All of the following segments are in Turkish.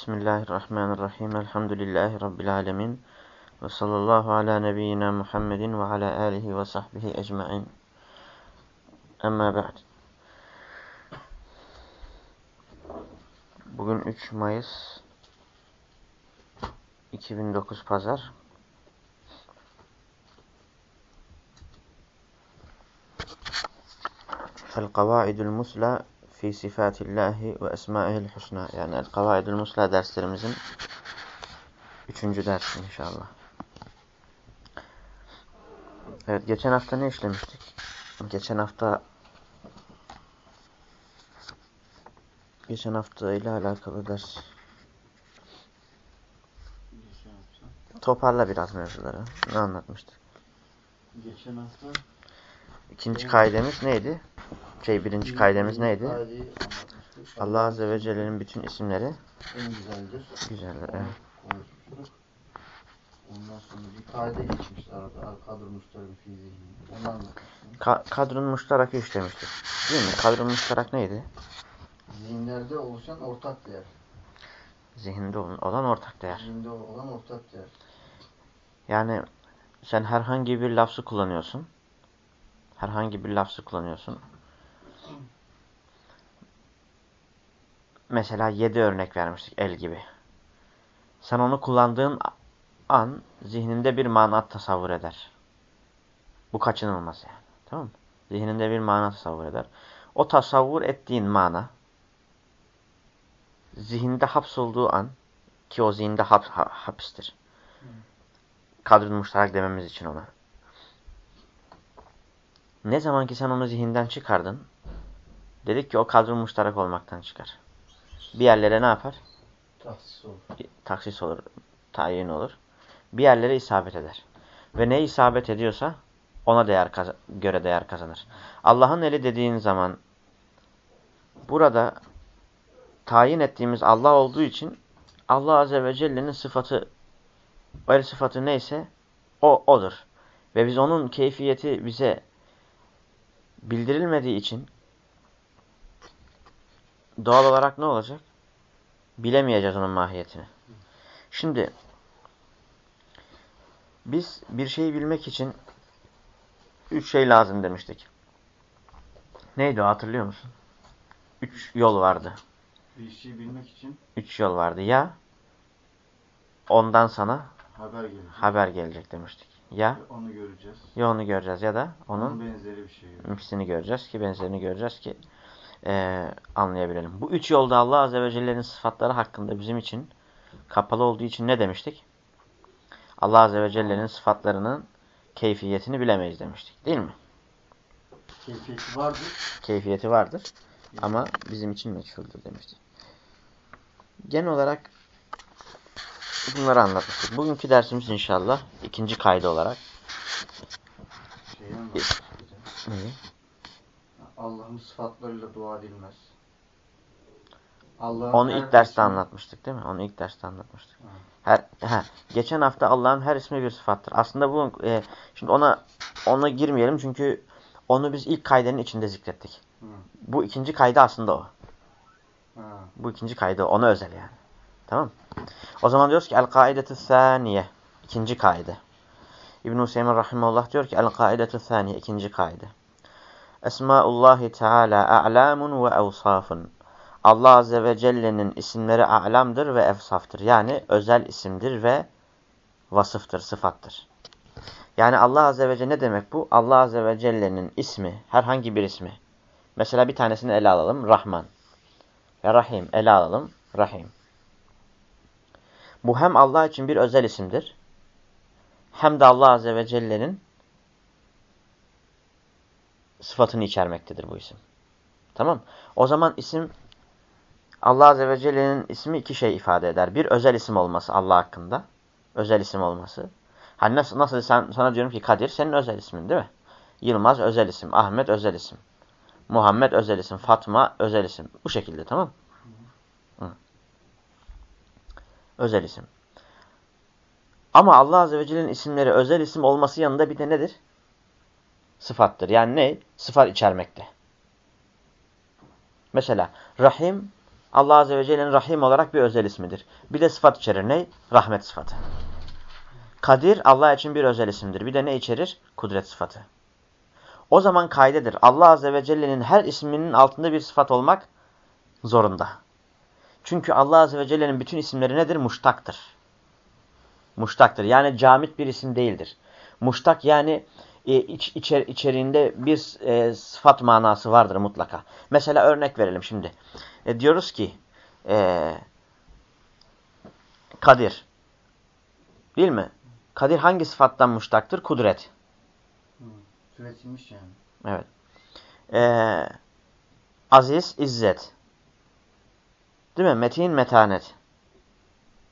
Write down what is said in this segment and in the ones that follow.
Bismillahirrahmanirrahim. Elhamdülillahi Rabbil alemin. Ve sallallahu ala nebiyyina Muhammedin ve ala alihi ve sahbihi ecma'in. Amma ba'd. Bugün 3 Mayıs 2009 Pazar. El-Kavaidul Musla fi sifatillahi ve esmaihil husna. Yani El-Kavaidul Musla derslerimizin üçüncü dersi inşallah. Evet, geçen hafta ne işlemiştik? Geçen hafta geçen hafta ile alakalı ders. Toparla biraz mevzuları. Ne anlatmıştık? Geçen hafta İkinci kaidemiz neydi? Şey birinci kaidemiz neydi? Allah Azze ve Celle'nin bütün isimleri en güzeldir. güzeldir. Evet. Ondan sonra bir kaide geçmişti arada. Al-Kadr Mustarım fi zihni. Onu anlatmıştım. Ka kadrın muştarakı işlemiştik. Değil mi? Kadrın muştarak neydi? Zihinlerde oluşan ortak değer. Zihinde olan ortak değer. Zihinde olan ortak değer. Yani sen herhangi bir lafzı kullanıyorsun. Herhangi bir lafzı kullanıyorsun. Mesela yedi örnek vermiştik el gibi. Sen onu kullandığın an zihninde bir mana tasavvur eder. Bu kaçınılmaz yani. Tamam mı? Zihninde bir mana tasavvur eder. O tasavvur ettiğin mana zihinde hapsolduğu an ki o zihinde hap, ha, hapistir. Kadrın muştarak dememiz için ona. Ne zaman ki sen onu zihinden çıkardın dedik ki o kadrın muştarak olmaktan çıkar. Bir yerlere ne yapar? Tahsis olur. Taksis olur, tayin olur. Bir yerlere isabet eder. Ve ne isabet ediyorsa ona değer göre değer kazanır. Allah'ın eli dediğin zaman burada tayin ettiğimiz Allah olduğu için Allah Azze ve Celle'nin sıfatı el sıfatı neyse o odur. Ve biz onun keyfiyeti bize bildirilmediği için doğal olarak ne olacak? Bilemeyeceğiz onun mahiyetini. Şimdi biz bir şeyi bilmek için üç şey lazım demiştik. Neydi o hatırlıyor musun? Üç yol vardı. Bir şeyi bilmek için Üç yol vardı. Ya ondan sana haber gelecek. haber gelecek demiştik. Ya Onu göreceğiz. ya onu göreceğiz ya da Onun onun benzeri bir şey. misini göreceğiz ki benzerini göreceğiz ki e, anlayabilelim. Bu üç yolda Allah Azze ve Celle'nin sıfatları hakkında bizim için kapalı olduğu için ne demiştik? Allah Azze ve Celle'nin sıfatlarının keyfiyetini bilemeyiz demiştik. Değil mi? Keyfiyeti vardır. Keyfiyeti vardır ama bizim için meçhuldür demiştik. Genel olarak bunları anlatmıştık. Bugünkü dersimiz inşallah ikinci kaydı olarak. Neyi? Allah'ın sıfatlarıyla dua edilmez. Allah'ın Onu ilk derste ismi- anlatmıştık değil mi? Onu ilk derste anlatmıştık. Her, he, geçen hafta Allah'ın her ismi bir sıfattır. Aslında bu e, şimdi ona ona girmeyelim çünkü onu biz ilk kaydenin içinde zikrettik. Hı. Bu ikinci kaydı aslında o. Ha. Bu ikinci kaydı ona özel yani. Tamam O zaman diyoruz ki el-kaidetü saniye. İkinci kaide. İbn-i Hüseyin Rahimullah diyor ki el-kaidetü saniye. ikinci kaide. Esmaullahi Teala a'lamun ve evsafun. Allah Azze ve Celle'nin isimleri a'lamdır ve efsaftır. Yani özel isimdir ve vasıftır, sıfattır. Yani Allah Azze ve Celle ne demek bu? Allah Azze ve Celle'nin ismi, herhangi bir ismi. Mesela bir tanesini ele alalım. Rahman ve Rahim. Ele alalım. Rahim. Bu hem Allah için bir özel isimdir. Hem de Allah Azze ve Celle'nin sıfatını içermektedir bu isim. Tamam O zaman isim Allah Azze ve Celle'nin ismi iki şey ifade eder. Bir özel isim olması Allah hakkında. Özel isim olması. Hani nasıl, nasıl sen, sana diyorum ki Kadir senin özel ismin değil mi? Yılmaz özel isim. Ahmet özel isim. Muhammed özel isim. Fatma özel isim. Bu şekilde tamam Hı. Özel isim. Ama Allah Azze ve Celle'nin isimleri özel isim olması yanında bir de nedir? Sıfattır. Yani ne? Sıfat içermekte. Mesela Rahim Allah Azze ve Celle'nin Rahim olarak bir özel ismidir. Bir de sıfat içerir. Ne? Rahmet sıfatı. Kadir Allah için bir özel isimdir. Bir de ne içerir? Kudret sıfatı. O zaman kaydedir. Allah Azze ve Celle'nin her isminin altında bir sıfat olmak zorunda. Çünkü Allah Azze ve Celle'nin bütün isimleri nedir? Muştaktır. Muştaktır. Yani camit bir isim değildir. Muştak yani iç, içer, içeriğinde bir e, sıfat manası vardır mutlaka. Mesela örnek verelim şimdi. E, diyoruz ki e, Kadir. Değil mi? Kadir hangi sıfattan muştaktır? Kudret. Türetilmiş yani. Evet. Ee, aziz, izzet. Değil mi? Metin, metanet.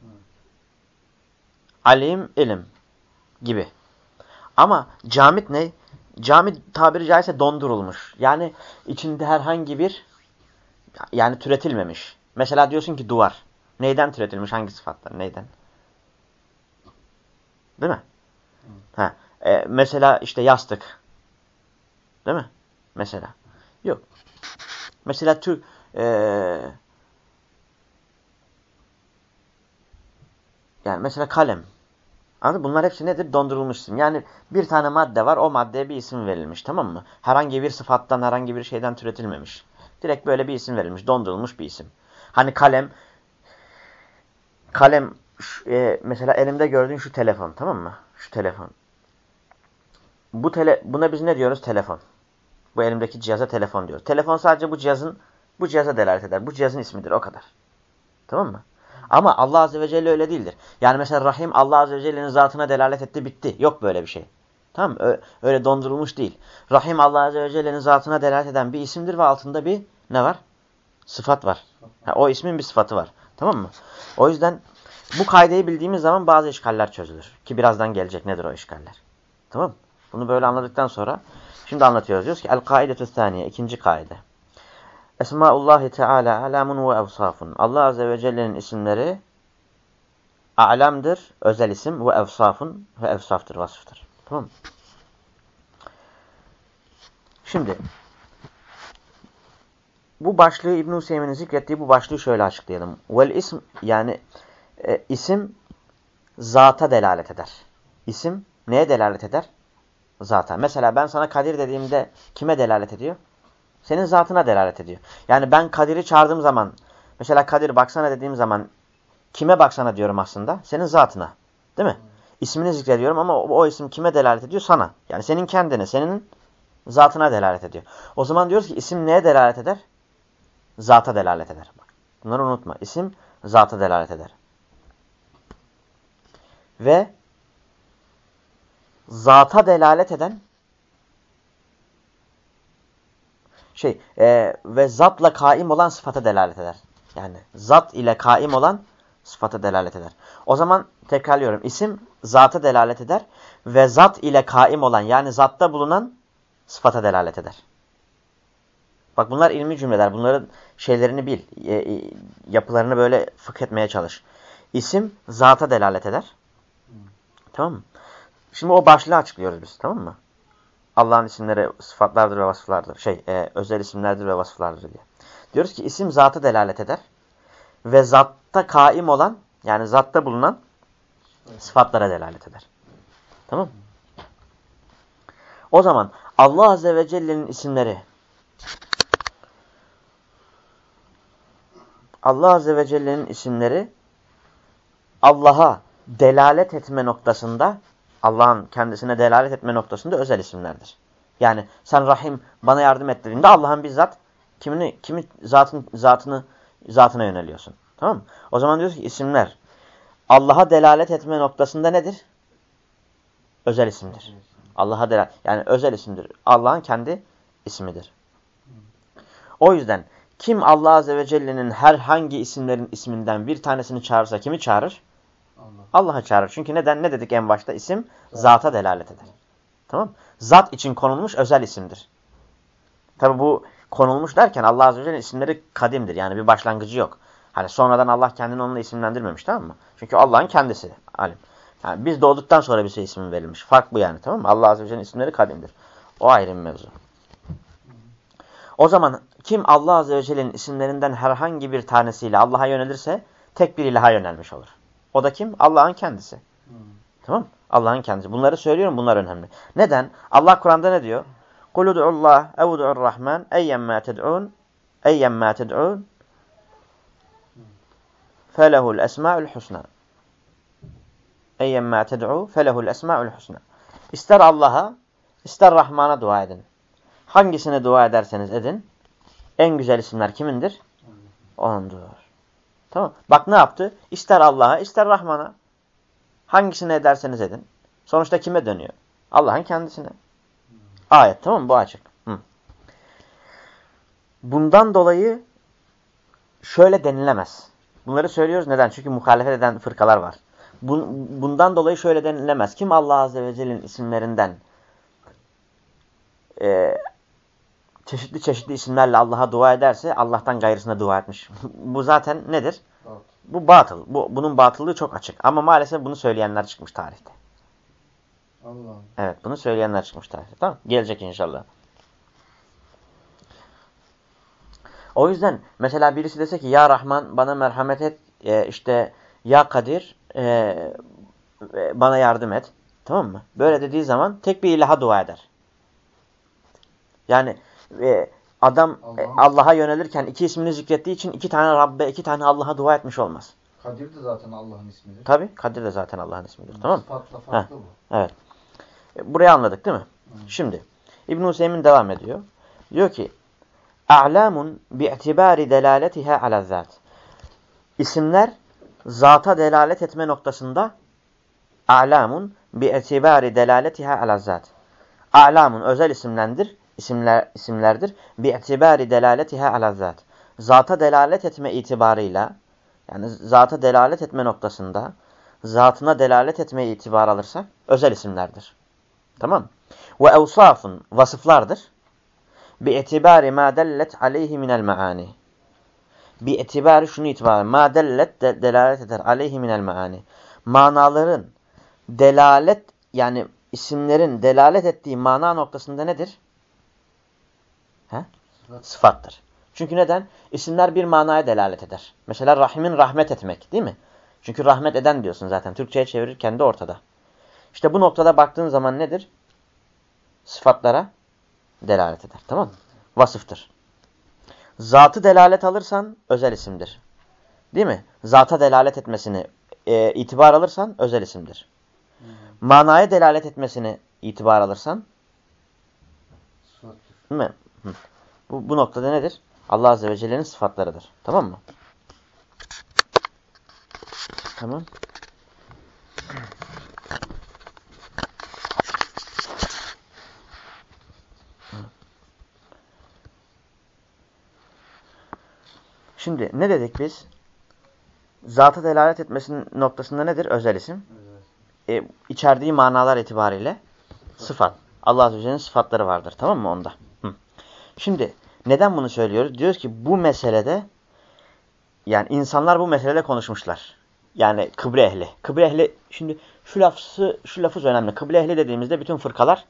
Evet. Alim, ilim gibi. Ama camit ne? Camit tabiri caizse dondurulmuş. Yani içinde herhangi bir yani türetilmemiş. Mesela diyorsun ki duvar. Neyden türetilmiş? Hangi sıfattan? Neyden? Değil mi? Ha. E, mesela işte yastık. Değil mi? Mesela. Yok. Mesela Türk e, yani mesela kalem. Anladın? Bunlar hepsi nedir? Dondurulmuş isim. Yani bir tane madde var. O maddeye bir isim verilmiş. Tamam mı? Herhangi bir sıfattan, herhangi bir şeyden türetilmemiş. Direkt böyle bir isim verilmiş. Dondurulmuş bir isim. Hani kalem kalem e, mesela elimde gördüğün şu telefon. Tamam mı? Şu telefon. Bu tele, buna biz ne diyoruz? Telefon. Bu elimdeki cihaza telefon diyoruz. Telefon sadece bu cihazın bu cihaza delalet eder. Bu cihazın ismidir. O kadar. Tamam mı? Ama Allah Azze ve Celle öyle değildir. Yani mesela Rahim Allah Azze ve Celle'nin zatına delalet etti bitti. Yok böyle bir şey. Tamam? Öyle dondurulmuş değil. Rahim Allah Azze ve Celle'nin zatına delalet eden bir isimdir ve altında bir ne var? Sıfat var. Ha, o ismin bir sıfatı var. Tamam mı? O yüzden bu kaydeyi bildiğimiz zaman bazı işgaller çözülür. Ki birazdan gelecek nedir o işgaller. Tamam? Bunu böyle anladıktan sonra şimdi anlatıyoruz. Diyoruz ki El-Kaidetü Saniye ikinci kaide. Esmaullahi Teala alamun ve evsafun. Allah Azze ve Celle'nin isimleri alamdır, özel isim ve evsafun ve evsaftır, vasıftır. Tamam mı? Şimdi bu başlığı İbn Hüseyin'in zikrettiği bu başlığı şöyle açıklayalım. Vel ism yani e, isim zata delalet eder. İsim neye delalet eder? Zata. Mesela ben sana Kadir dediğimde kime delalet ediyor? Senin zatına delalet ediyor. Yani ben Kadir'i çağırdığım zaman, mesela Kadir baksana dediğim zaman kime baksana diyorum aslında? Senin zatına. Değil mi? İsmini zikrediyorum ama o, o isim kime delalet ediyor? Sana. Yani senin kendine, senin zatına delalet ediyor. O zaman diyoruz ki isim neye delalet eder? Zata delalet eder. Bunları unutma. İsim zata delalet eder. Ve zata delalet eden şey e, ve zatla kaim olan sıfata delalet eder. Yani zat ile kaim olan sıfata delalet eder. O zaman tekrarlıyorum. İsim zata delalet eder ve zat ile kaim olan yani zatta bulunan sıfata delalet eder. Bak bunlar ilmi cümleler. Bunların şeylerini bil. E, e, yapılarını böyle fıkh etmeye çalış. İsim zata delalet eder. Tamam mı? Şimdi o başlığı açıklıyoruz biz. Tamam mı? Allah'ın isimleri sıfatlardır ve vasıflardır. Şey, e, özel isimlerdir ve vasıflardır diye. Diyoruz ki isim zatı delalet eder. Ve zatta kaim olan, yani zatta bulunan sıfatlara delalet eder. Tamam? O zaman Allah Azze ve Celle'nin isimleri Allah Azze ve Celle'nin isimleri Allah'a delalet etme noktasında Allah'ın kendisine delalet etme noktasında özel isimlerdir. Yani sen Rahim bana yardım et dediğinde Allah'ın bizzat kimini kimi zatın zatını zatına yöneliyorsun. Tamam mı? O zaman diyoruz ki isimler Allah'a delalet etme noktasında nedir? Özel isimdir. Allah'a delalet yani özel isimdir. Allah'ın kendi ismidir. O yüzden kim Allah Azze ve Celle'nin herhangi isimlerin isminden bir tanesini çağırırsa kimi çağırır? Allah'a Allah çağırır. Çünkü neden? Ne dedik en başta? İsim zata delalet eder. Tamam Zat için konulmuş özel isimdir. Tabi bu konulmuş derken Allah Azze ve Celle'nin isimleri kadimdir. Yani bir başlangıcı yok. Hani sonradan Allah kendini onunla isimlendirmemiş tamam mı? Çünkü Allah'ın kendisi alim. Yani biz doğduktan sonra bize isim verilmiş. Fark bu yani tamam mı? Allah Azze ve Celle'nin isimleri kadimdir. O ayrı bir mevzu. O zaman kim Allah Azze ve Celle'nin isimlerinden herhangi bir tanesiyle Allah'a yönelirse tek bir ilaha yönelmiş olur. O da kim? Allah'ın kendisi. Hı. Tamam Allah'ın kendisi. Bunları söylüyorum bunlar önemli. Neden? Allah Kur'an'da ne diyor? قُلُ دُعُ اللّٰهِ اَوْ دُعُ الرَّحْمَنِ اَيَّمَّا تَدْعُونَ اَيَّمَّا تَدْعُونَ فَلَهُ الْاَسْمَاءُ الْحُسْنَى اَيَّمَّا تَدْعُوا فَلَهُ الْاَسْمَاءُ الْحُسْنَى İster Allah'a, ister Rahman'a dua edin. Hangisine dua ederseniz edin. En güzel isimler kimindir? Onundur. Tamam. Bak ne yaptı? İster Allah'a, ister Rahman'a. Hangisine ederseniz edin. Sonuçta kime dönüyor? Allah'ın kendisine. Ayet tamam mı? Bu açık. Hı. Bundan dolayı şöyle denilemez. Bunları söylüyoruz. Neden? Çünkü muhalefet eden fırkalar var. Bundan dolayı şöyle denilemez. Kim Allah Azze ve Celle'nin isimlerinden e, çeşitli çeşitli isimlerle Allah'a dua ederse Allah'tan gayrısına dua etmiş. bu zaten nedir? Evet. Bu batıl. Bu, bunun batıllığı çok açık. Ama maalesef bunu söyleyenler çıkmış tarihte. Allah. Evet bunu söyleyenler çıkmış tarihte. Tamam Gelecek inşallah. O yüzden mesela birisi dese ki ya Rahman bana merhamet et e, işte ya Kadir e, e, bana yardım et. Tamam mı? Böyle dediği zaman tek bir ilaha dua eder. Yani e, adam e, Allah'a yönelirken iki ismini zikrettiği için iki tane Rabbe, iki tane Allah'a dua etmiş olmaz. Kadir de zaten Allah'ın ismidir. Tabi Kadir de zaten Allah'ın ismidir. Hı, tamam mı? Sıfatla farklı bu. Evet. E, burayı anladık değil mi? Hı. Şimdi İbn-i Hüseyin devam ediyor. Diyor ki a'lamun bi'tibari delaletiha ala zat. İsimler zata delalet etme noktasında a'lamun bi'tibari delaletiha ala zat. A'lamun özel isimlendir, isimler isimlerdir. Bi'tibari delaletiha ala zat. Zata delalet etme itibarıyla yani zata delalet etme noktasında zatına delalet etme itibar alırsak özel isimlerdir. Tamam? Ve evsafun vasıflardır bi etibari ma dellet aleyhi minel maani. Bi etibari şunu itibar. Ma dellet de, delalet eder aleyhi minel maani. Manaların delalet yani isimlerin delalet ettiği mana noktasında nedir? He? Sıfat. Sıfattır. Çünkü neden? İsimler bir manaya delalet eder. Mesela rahimin rahmet etmek değil mi? Çünkü rahmet eden diyorsun zaten. Türkçe'ye çevirirken de ortada. İşte bu noktada baktığın zaman nedir? Sıfatlara delalet eder. Tamam mı? Vasıftır. Zatı delalet alırsan özel isimdir. Değil mi? Zata delalet etmesini e, itibar alırsan özel isimdir. Hı. Manaya delalet etmesini itibar alırsan Sıfattır. değil mi? Bu, bu noktada nedir? Allah Azze ve Celle'nin sıfatlarıdır. Tamam mı? Tamam. Şimdi ne dedik biz? Zata delalet etmesinin noktasında nedir? Özel isim. Evet. E, içerdiği manalar itibariyle sıfat. Allah Azze ve Celle'nin sıfatları vardır. Tamam mı onda? Şimdi neden bunu söylüyoruz? Diyoruz ki bu meselede yani insanlar bu meselede konuşmuşlar. Yani kıble ehli. Kıble ehli şimdi şu lafı şu lafız önemli. Kıble ehli dediğimizde bütün fırkalar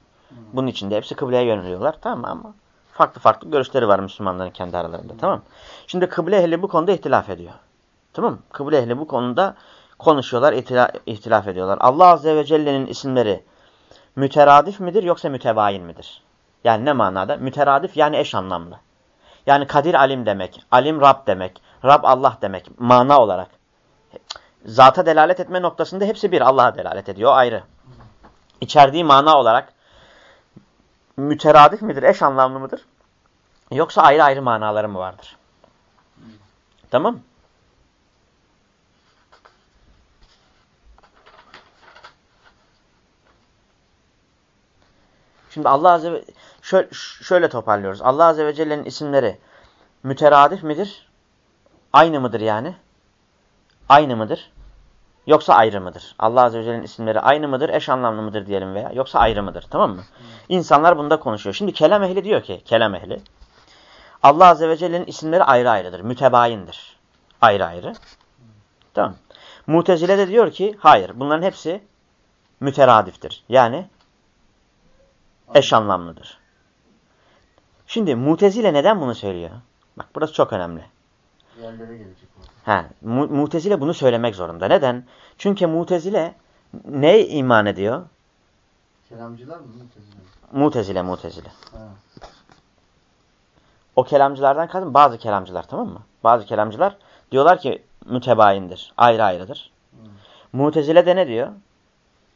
bunun içinde hepsi kıbleye yöneliyorlar. Tamam mı? Ama farklı farklı görüşleri var Müslümanların kendi aralarında. Tamam Şimdi kıble ehli bu konuda ihtilaf ediyor. Tamam mı? Kıble ehli bu konuda konuşuyorlar, ihtilaf, ihtilaf ediyorlar. Allah Azze ve Celle'nin isimleri müteradif midir yoksa mütebayin midir? Yani ne manada? Müteradif yani eş anlamlı. Yani Kadir Alim demek, Alim Rab demek, Rab Allah demek mana olarak. Zata delalet etme noktasında hepsi bir Allah'a delalet ediyor ayrı. İçerdiği mana olarak müteradif midir, eş anlamlı mıdır? Yoksa ayrı ayrı manaları mı vardır? Tamam Şimdi Allah Azze ve şöyle, şöyle toparlıyoruz. Allah Azze ve Celle'nin isimleri müteradif midir? Aynı mıdır yani? Aynı mıdır? Yoksa ayrı mıdır? Allah Azze ve Celle'nin isimleri aynı mıdır? Eş anlamlı mıdır diyelim veya yoksa ayrı mıdır? Tamam mı? İnsanlar bunda konuşuyor. Şimdi kelam ehli diyor ki, kelam ehli. Allah Azze ve Celle'nin isimleri ayrı ayrıdır. Mütebayindir. Ayrı ayrı. Tamam. Mutezile de diyor ki, hayır bunların hepsi müteradiftir. Yani eş anlamlıdır. Şimdi Mutezile neden bunu söylüyor? Bak burası çok önemli. Yerlere gelecek. Ha, mu Mutezile bunu söylemek zorunda. Neden? Çünkü Mutezile ne iman ediyor? Kelamcılar mı? Mutezile? Mutezile, Mutezile. Ha. O kelamcılardan kadın bazı kelamcılar tamam mı? Bazı kelamcılar diyorlar ki mütebayindir, ayrı ayrıdır. Hı. Mutezile de ne diyor?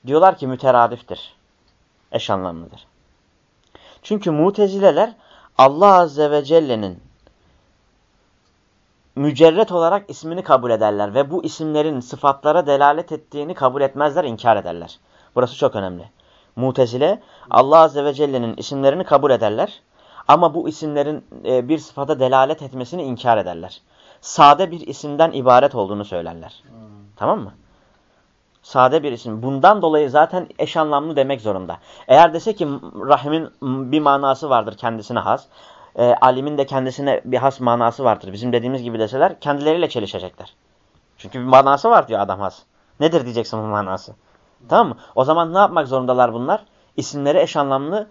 Diyorlar ki müteradiftir. Eş anlamlıdır. Çünkü mutezileler Allah Azze ve Celle'nin mücerret olarak ismini kabul ederler ve bu isimlerin sıfatlara delalet ettiğini kabul etmezler, inkar ederler. Burası çok önemli. Mutezile Allah Azze ve Celle'nin isimlerini kabul ederler ama bu isimlerin e, bir sıfata delalet etmesini inkar ederler. Sade bir isimden ibaret olduğunu söylerler. Hı. Tamam mı? Sade bir isim. Bundan dolayı zaten eş anlamlı demek zorunda. Eğer dese ki rahimin bir manası vardır kendisine has. E, alimin de kendisine bir has manası vardır. Bizim dediğimiz gibi deseler kendileriyle çelişecekler. Çünkü bir manası var diyor adam has. Nedir diyeceksin bu manası? Tamam mı? O zaman ne yapmak zorundalar bunlar? İsimleri eş anlamlı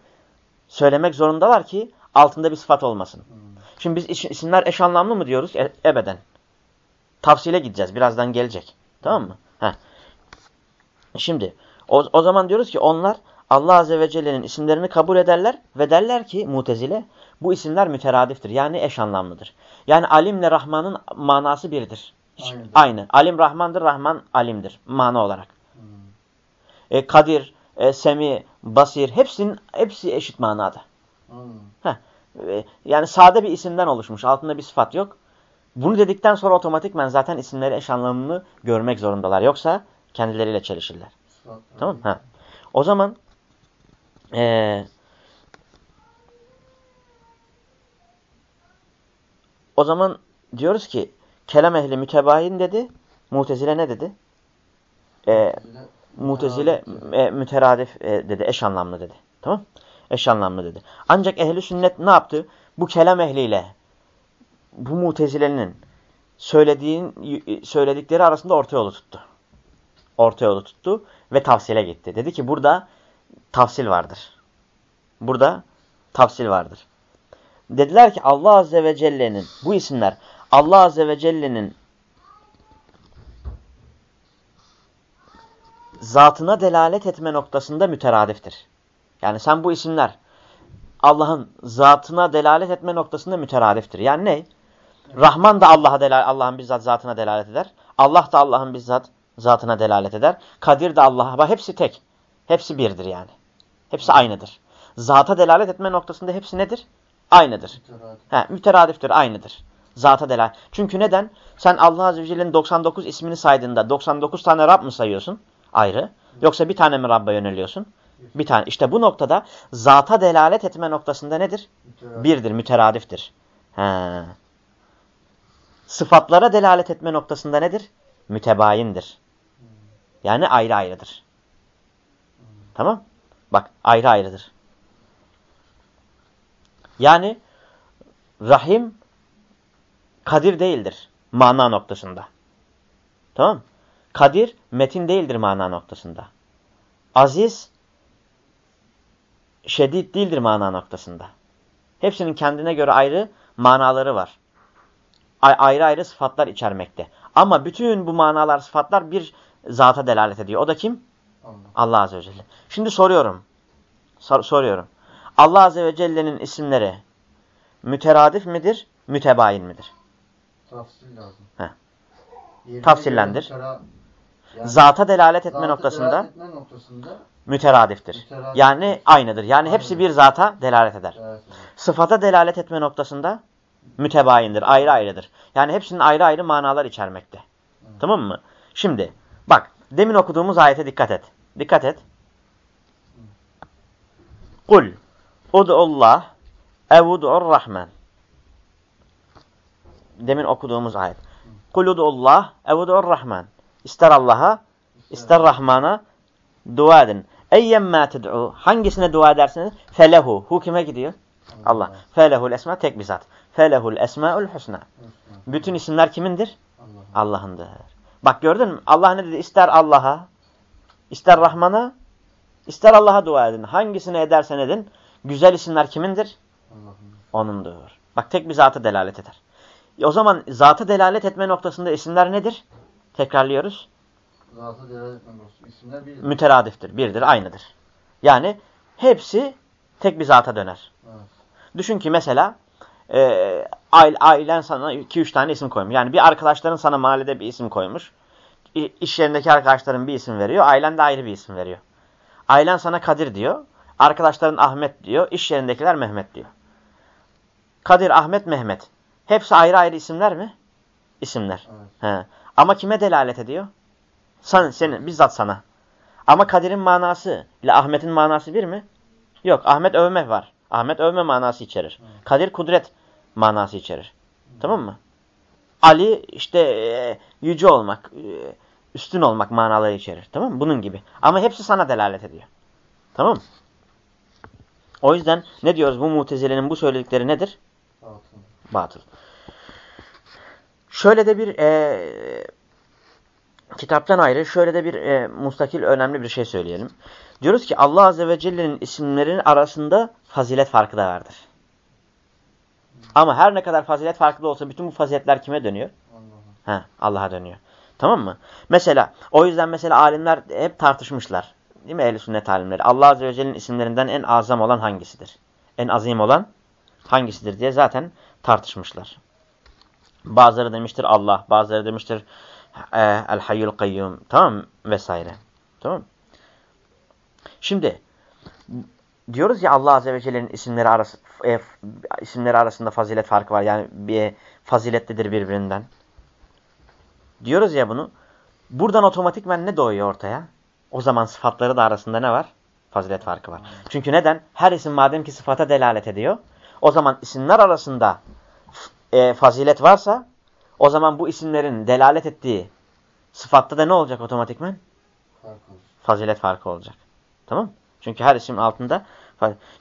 söylemek zorundalar ki altında bir sıfat olmasın. Şimdi biz isimler eş anlamlı mı diyoruz? E, ebeden. Tafsile gideceğiz. Birazdan gelecek. Tamam mı? Heh. Şimdi o, o zaman diyoruz ki onlar Allah Azze ve Celle'nin isimlerini kabul ederler ve derler ki mutezile bu isimler müteradiftir. Yani eş anlamlıdır. Yani alimle Rahman'ın manası biridir. Hiç-. Aynı. Alim Rahman'dır, Rahman alimdir. Mana olarak. Hı. E, Kadir, e, Semi, Basir hepsinin hepsi eşit manada. Hı. E, Yani sade bir isimden oluşmuş. Altında bir sıfat yok. Bunu dedikten sonra otomatikmen zaten isimleri eş anlamını görmek zorundalar. Yoksa kendileriyle çelişirler. Tamam mı? Ha. O zaman eee, o zaman diyoruz ki kelam ehli mütebayin dedi. Mutezile ne dedi? Eee Mutezile e, müteradif e, dedi, eş anlamlı dedi. Tamam? Eş anlamlı dedi. Ancak ehli sünnet ne yaptı? Bu kelam ehliyle bu mutezilenin söylediğin söyledikleri arasında orta yolu tuttu. Orta yolu tuttu ve tafsile gitti. Dedi ki burada tafsil vardır. Burada tafsil vardır. Dediler ki Allah Azze ve Celle'nin bu isimler Allah Azze ve Celle'nin zatına delalet etme noktasında müteradiftir. Yani sen bu isimler Allah'ın zatına delalet etme noktasında müteradiftir. Yani ne? Rahman da Allah'a Allah'ın bizzat zatına delalet eder. Allah da Allah'ın bizzat zatına delalet eder. Kadir de Allah'a. Hepsi tek. Hepsi birdir yani. Hepsi aynıdır. Zata delalet etme noktasında hepsi nedir? Aynıdır. Müteradif. He, müteradiftir, aynıdır. Zata delalet. Çünkü neden? Sen Allah Azze ve Celle'nin 99 ismini saydığında 99 tane Rab mı sayıyorsun? Ayrı. Yoksa bir tane mi Rabb'a yöneliyorsun? Bir tane. İşte bu noktada zata delalet etme noktasında nedir? Müteradif. Birdir, müteradiftir. He. Sıfatlara delalet etme noktasında nedir? Mütebayindir. Yani ayrı ayrıdır. Tamam? Bak ayrı ayrıdır. Yani Rahim Kadir değildir mana noktasında. Tamam? Kadir metin değildir mana noktasında. Aziz şedid değildir mana noktasında. Hepsinin kendine göre ayrı manaları var. A ayrı ayrı sıfatlar içermekte. Ama bütün bu manalar, sıfatlar bir zata delalet ediyor. O da kim? Allah. Allah Azze ve Celle. Şimdi soruyorum. Sor soruyorum. Allah Azze ve Celle'nin isimleri müteradif midir, mütebayin midir? Tafsil lazım. Heh. Tafsillendir. mütera- yani Zata delalet etme zata noktasında delalet etme noktasında müteradiftir. Müteradif. Yani aynıdır. Yani hepsi Aynıdır. bir zata delalet eder. delalet eder. Sıfata delalet etme noktasında mütebayindir. Ayrı ayrıdır. Yani hepsinin ayrı ayrı manalar içermekte. Evet. Tamam mı? Şimdi bak demin okuduğumuz ayete dikkat et. Dikkat et. Kul ud'ullah ev ud'ur rahman. Demin okuduğumuz ayet. Kul ud'ullah ev ud'ur rahman. İster Allah'a ister Rahman'a dua edin. Eyyemmâ ted'u. Hangisine dua ederseniz felehu. Hu kime gidiyor? Allah. Felehul esma tek bir zat. Felehul esmaul husna. Bütün isimler kimindir? Allah. Allah'ındır. Bak gördün mü? Allah ne dedi? İster Allah'a, ister Rahman'a, ister Allah'a dua edin. Hangisini edersen edin. Güzel isimler kimindir? O'nundur. Bak tek bir zata delalet eder. E o zaman zata delalet etme noktasında isimler nedir? Tekrarlıyoruz. Zatı delalet etme noktasında isimler bir. Müteradiftir, birdir, aynıdır. Yani hepsi tek bir zata döner. Evet. Düşün ki mesela e, ailen sana 2-3 tane isim koymuş. Yani bir arkadaşların sana mahallede bir isim koymuş. İş yerindeki arkadaşların bir isim veriyor. Ailen de ayrı bir isim veriyor. Ailen sana Kadir diyor. Arkadaşların Ahmet diyor. İş yerindekiler Mehmet diyor. Kadir, Ahmet, Mehmet. Hepsi ayrı ayrı isimler mi? İsimler. Evet. He. Ama kime delalet ediyor? Sen, senin, bizzat sana. Ama Kadir'in manası ile Ahmet'in manası bir mi? Yok. Ahmet övme var. Ahmet övme manası içerir. Kadir kudret manası içerir. Tamam mı? Ali işte e, yüce olmak, e, üstün olmak manaları içerir. Tamam mı? Bunun gibi. Ama hepsi sana delalet ediyor. Tamam mı? O yüzden ne diyoruz? Bu mutezilenin bu söyledikleri nedir? Batıl. Batıl. Şöyle de bir e, kitaptan ayrı şöyle de bir e, mustakil önemli bir şey söyleyelim. Diyoruz ki Allah Azze ve Celle'nin isimlerinin arasında fazilet farkı da vardır. Ama her ne kadar fazilet farkı da olsa bütün bu faziletler kime dönüyor? Allah'a. He, Allah'a dönüyor. Tamam mı? Mesela o yüzden mesela alimler hep tartışmışlar. Değil mi ehl sünnet alimleri? Allah Azze ve Celle'nin isimlerinden en azam olan hangisidir? En azim olan hangisidir diye zaten tartışmışlar. Bazıları demiştir Allah, bazıları demiştir e, El Hayyul Kayyum. Tamam? Vesaire. Tamam? Şimdi diyoruz ya Allah Azze ve Celle'nin isimleri, arası, e, isimleri arasında fazilet farkı var. Yani bir faziletlidir birbirinden. Diyoruz ya bunu. Buradan otomatikmen ne doğuyor ortaya? O zaman sıfatları da arasında ne var? Fazilet farkı var. Çünkü neden? Her isim madem ki sıfata delalet ediyor. O zaman isimler arasında e, fazilet varsa o zaman bu isimlerin delalet ettiği sıfatta da ne olacak otomatikmen? Fark. Fazilet farkı olacak. Tamam Çünkü her isim altında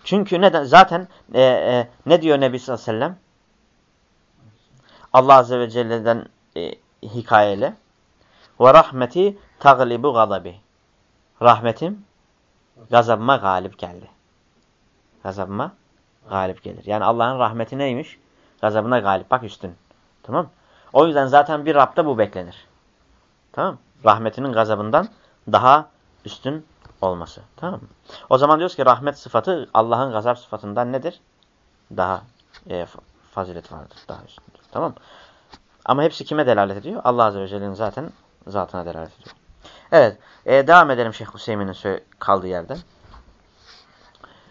çünkü neden? Zaten e, e, ne diyor Nebi sallallahu aleyhi ve sellem? Allah azze ve celle'den e, hikayeyle ve rahmeti taglibu gadabi. Rahmetim gazabıma galip geldi. Gazabıma galip gelir. Yani Allah'ın rahmeti neymiş? Gazabına galip. Bak üstün. Tamam O yüzden zaten bir Rab'da bu beklenir. Tamam Rahmetinin gazabından daha üstün olması. Tamam? O zaman diyoruz ki rahmet sıfatı Allah'ın gazap sıfatından nedir? Daha e, fazilet vardır. Daha üstündür. Tamam? Ama hepsi kime delalet ediyor? Allah Azze ve Celle'nin zaten zatına delalet ediyor. Evet. E, devam edelim Şeyh Hüseyin'in kaldığı yerden.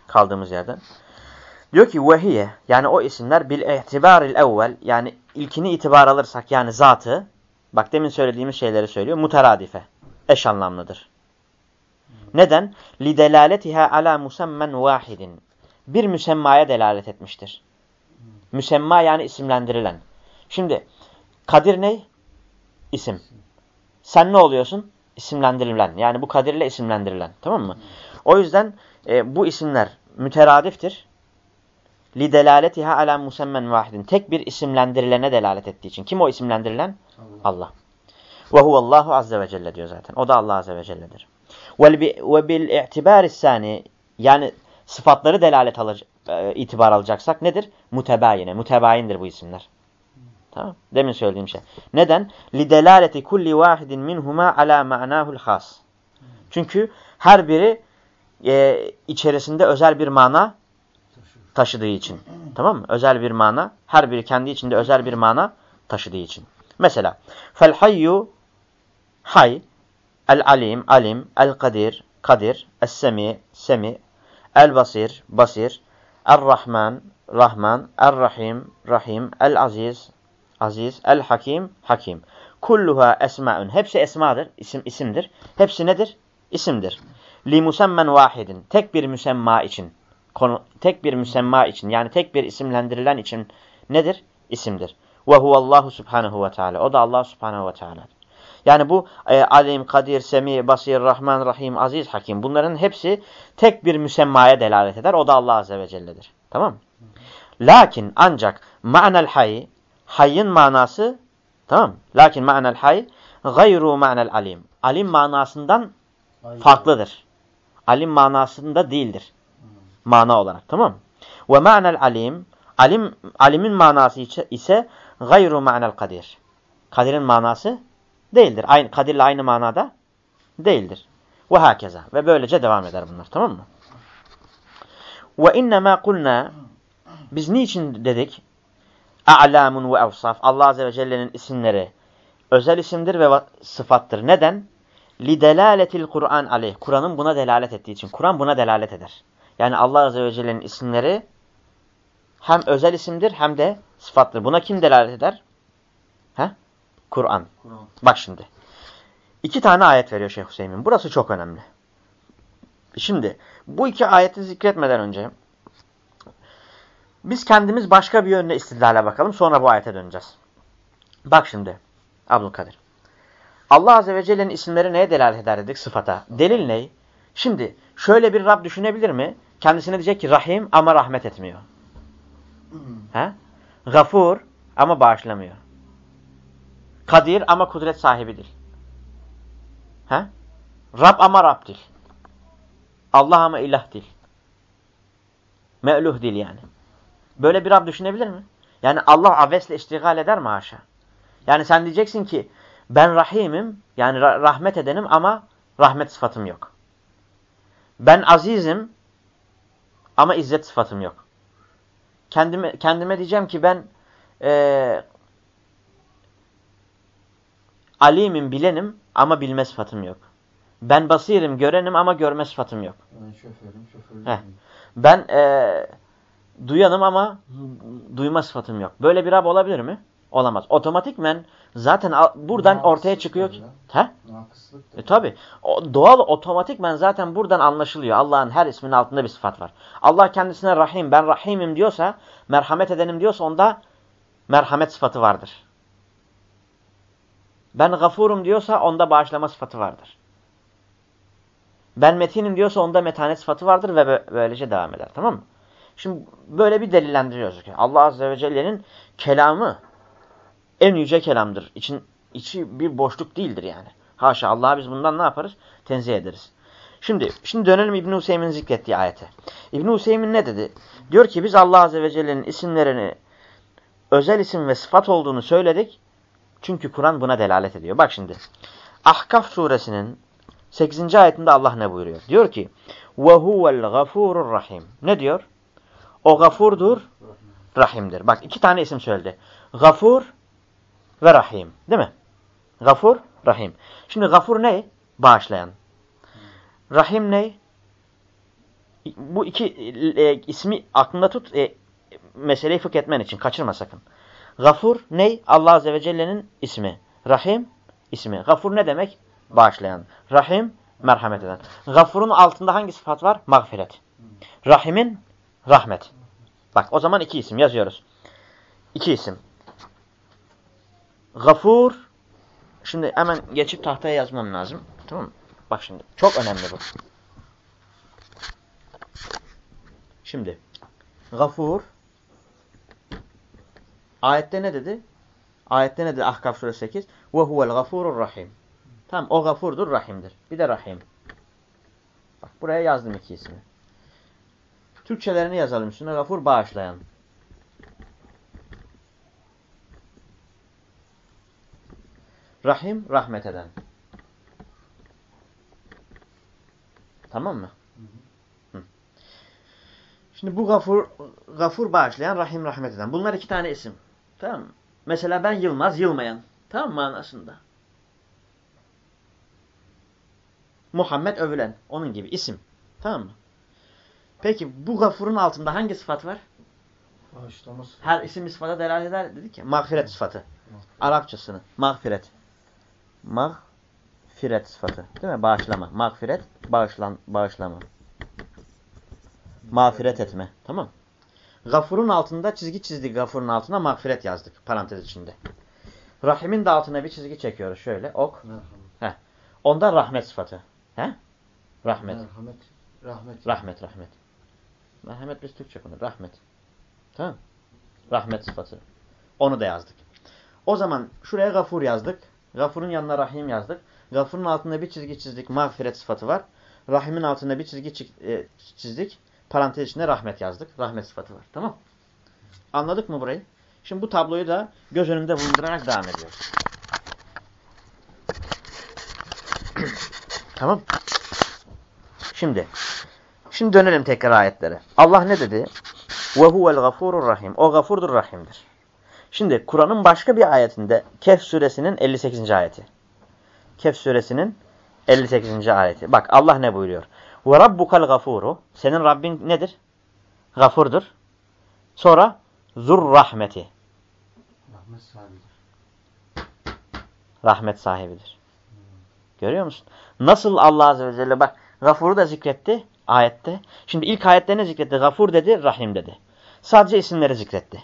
Kaldığımız yerden. Diyor ki vehiye yani o isimler bil itibaril evvel yani ilkini itibar alırsak yani zatı bak demin söylediğimiz şeyleri söylüyor muteradife eş anlamlıdır. Neden? Lidelaletiha ala musemmen vahidin. Bir müsemmaya delalet etmiştir. Müsemma yani isimlendirilen. Şimdi Kadir ne? İsim. Sen ne oluyorsun? İsimlendirilen. Yani bu Kadir'le isimlendirilen. Tamam mı? O yüzden e, bu isimler müteradiftir. Lidelaletiha ala musemmen vahidin. Tek bir isimlendirilene delalet ettiği için. Kim o isimlendirilen? Allah. Ve huvallahu azze ve celle diyor zaten. O da Allah azze ve celle'dir. Ve bil i'tibaris sani yani sıfatları delalet alır, e, itibar alacaksak nedir? Mutebayine. Mutebayindir bu isimler. Tamam. Demin söylediğim şey. Neden? Lidelaleti kulli vahidin minhuma ala ma'nahul has. Çünkü her biri e, içerisinde özel bir mana taşıdığı için. Tamam mı? Özel bir mana. Her biri kendi içinde özel bir mana taşıdığı için. Mesela fel hayyu hay el-alim alim el-kadir kadir es-semi semi el-basir basir el-rahman rahman el-rahim rahim el-aziz aziz el-hakim hakim kulluha esmaun hepsi esmadır isim isimdir hepsi nedir isimdir li musemmen vahidin tek bir müsemma için konu, tek bir müsemma için yani tek bir isimlendirilen için nedir? İsimdir. Ve huvallahu subhanahu ve teala. O da Allah subhanahu ve teala. Yani bu e, alim, kadir, semi, basir, rahman, rahim, aziz, hakim bunların hepsi tek bir müsemmaya delalet eder. O da Allah azze ve celle'dir. Tamam mı? Lakin ancak ma'nel hay, hayın manası tamam Lakin ma'nel hay gayru ma'nel alim. Alim manasından farklıdır. Alim manasında değildir mana olarak tamam Ve ma'nel alim Alim alimin manası ise gayru ma'nel kadir. Kadir'in manası değildir. Aynı kadirle aynı manada değildir. Ve hakeza. Ve böylece devam eder bunlar. Tamam mı? Ve innema kulna biz niçin dedik? A'lamun ve evsaf. Allah Azze ve Celle'nin isimleri özel isimdir ve sıfattır. Neden? Lidelaletil Kur'an aleyh. Kur'an'ın buna delalet ettiği için. Kur'an buna delalet eder. Yani Allah Azze ve Celle'nin isimleri hem özel isimdir hem de sıfattır. Buna kim delalet eder? He? Kur'an. Kur Bak şimdi. İki tane ayet veriyor Şeyh Hüseyin. Burası çok önemli. Şimdi bu iki ayeti zikretmeden önce biz kendimiz başka bir yönde istidlale bakalım. Sonra bu ayete döneceğiz. Bak şimdi. Abdülkadir. Allah Azze ve Celle'nin isimleri neye delalet eder dedik? Sıfata. Delil ne? Şimdi şöyle bir Rab düşünebilir mi? Kendisine diyecek ki Rahim ama rahmet etmiyor. He? Gafur ama bağışlamıyor. Kadir ama kudret sahibidir. He? Rab ama Rab değil. Allah ama ilah değil. Me'luh değil yani. Böyle bir Rab düşünebilir mi? Yani Allah avesle iştigal eder mi haşa? Yani sen diyeceksin ki ben rahimim yani rahmet edenim ama rahmet sıfatım yok. Ben azizim ama izzet sıfatım yok. Kendime, kendime diyeceğim ki ben e, alimim, bilenim ama bilme sıfatım yok. Ben basirim, görenim ama görme sıfatım yok. Ben şoförüm, şoförüm. Ben e, duyanım ama duyma sıfatım yok. Böyle bir Rab olabilir mi? Olamaz. Otomatikmen zaten buradan ortaya çıkıyor ki. He? E tabi. Doğal otomatikmen zaten buradan anlaşılıyor. Allah'ın her isminin altında bir sıfat var. Allah kendisine rahim, ben rahimim diyorsa, merhamet edenim diyorsa onda merhamet sıfatı vardır. Ben gafurum diyorsa onda bağışlama sıfatı vardır. Ben metinim diyorsa onda metanet sıfatı vardır ve böylece devam eder. Tamam mı? Şimdi böyle bir delillendiriyoruz. Allah Azze ve Celle'nin kelamı en yüce kelamdır. İçin, içi bir boşluk değildir yani. Haşa Allah'a biz bundan ne yaparız? Tenzih ederiz. Şimdi şimdi dönelim İbn Hüseyin'in zikrettiği ayete. İbn Hüseyin ne dedi? Diyor ki biz Allah Azze ve Celle'nin isimlerini özel isim ve sıfat olduğunu söyledik. Çünkü Kur'an buna delalet ediyor. Bak şimdi. Ahkaf suresinin 8. ayetinde Allah ne buyuruyor? Diyor ki: "Ve huvel gafurur rahim." Ne diyor? O gafurdur, rahimdir. Bak iki tane isim söyledi. Gafur ve Rahim. Değil mi? Gafur, Rahim. Şimdi Gafur ne? Bağışlayan. Rahim ne? Bu iki e, ismi aklında tut e, meseleyi fıkh etmen için. Kaçırma sakın. Gafur ne? Allah Azze ve Celle'nin ismi. Rahim ismi. Gafur ne demek? Bağışlayan. Rahim merhamet eden. Gafurun altında hangi sıfat var? Mağfiret. Rahimin rahmet. Bak o zaman iki isim yazıyoruz. İki isim. Gafur. Şimdi hemen geçip tahtaya yazmam lazım. Tamam mı? Bak şimdi. Çok önemli bu. Şimdi. Gafur. Ayette ne dedi? Ayette ne dedi? Ahkaf suresi 8. Ve huvel gafurur rahim. Tamam o gafurdur, rahimdir. Bir de rahim. Bak buraya yazdım iki ismi. Türkçelerini yazalım üstüne. Gafur bağışlayan. Rahim rahmet eden. Tamam mı? Hı. Şimdi bu gafur, gafur bağışlayan, rahim rahmet eden. Bunlar iki tane isim. Tamam mı? Mesela ben Yılmaz, yılmayan. Tamam manasında. Muhammed övülen. Onun gibi isim. Tamam mı? Peki bu gafurun altında hangi sıfat var? Bağışlama Her isim sıfata delalet eder dedik ya. Mağfiret sıfatı. Arapçasını. Mağfiret. Mağfiret sıfatı. Değil mi? Bağışlama. Mağfiret, bağışlan, bağışlama. Mağfiret etme. Tamam. Gafurun altında çizgi çizdik. Gafurun altına mağfiret yazdık. Parantez içinde. Rahimin de altına bir çizgi çekiyoruz. Şöyle. Ok. Heh. Onda rahmet sıfatı. He? Rahmet. Merhamet. Rahmet. Rahmet, rahmet. Merhamet biz Türkçe konu. Rahmet. Tamam. Rahmet sıfatı. Onu da yazdık. O zaman şuraya gafur yazdık. Gafurun yanına rahim yazdık. Gafurun altında bir çizgi çizdik. Mağfiret sıfatı var. Rahimin altında bir çizgi e, çizdik. Parantez içinde rahmet yazdık. Rahmet sıfatı var. Tamam. Anladık mı burayı? Şimdi bu tabloyu da göz önünde bulundurarak devam ediyoruz. tamam. Şimdi şimdi dönelim tekrar ayetlere. Allah ne dedi? Huvel gafurur rahim. O gafurdur rahimdir. Şimdi Kur'an'ın başka bir ayetinde Kehf suresinin 58. ayeti. Kehf suresinin 58. ayeti. Bak Allah ne buyuruyor? Ve rabbukal gafuru. Senin Rabbin nedir? Gafurdur. Sonra zur rahmeti. Rahmet sahibidir. Rahmet sahibidir. Görüyor musun? Nasıl Allah Azze ve Celle bak gafuru da zikretti ayette. Şimdi ilk ayette ne zikretti? Gafur dedi, rahim dedi. Sadece isimleri zikretti.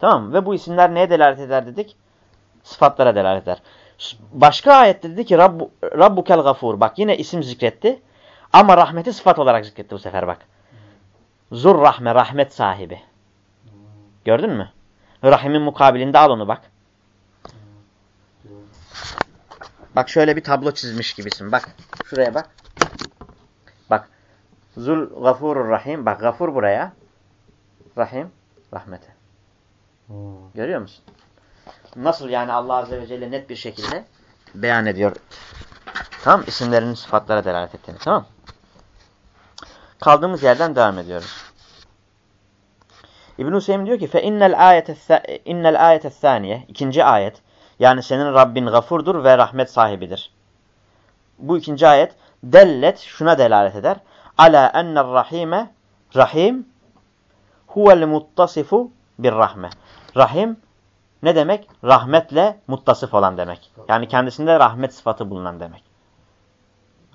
Tamam? Ve bu isimler neye delalet eder dedik? Sıfatlara delalet eder. Başka ayette dedi ki Rabbu, Rabbukel gafur. Bak yine isim zikretti. Ama rahmeti sıfat olarak zikretti bu sefer bak. Zur rahme, rahmet sahibi. Gördün mü? Rahimin mukabilinde al onu bak. Bak şöyle bir tablo çizmiş gibisin. Bak şuraya bak. Bak. Zul gafurur rahim. Bak gafur buraya. Rahim. Rahmete. Görüyor musun? Nasıl yani Allah Azze ve Celle net bir şekilde beyan ediyor. Tamam isimlerinin sıfatlara delalet ettiğini. Tamam Kaldığımız yerden devam ediyoruz. İbn Hüseyin diyor ki innel ayete saniye ikinci ayet yani senin Rabbin gafurdur ve rahmet sahibidir. Bu ikinci ayet dellet şuna delalet eder. Ala enner rahime rahim huvel muttasifu bir rahme. Rahim ne demek? Rahmetle muttasıf olan demek. Yani kendisinde rahmet sıfatı bulunan demek.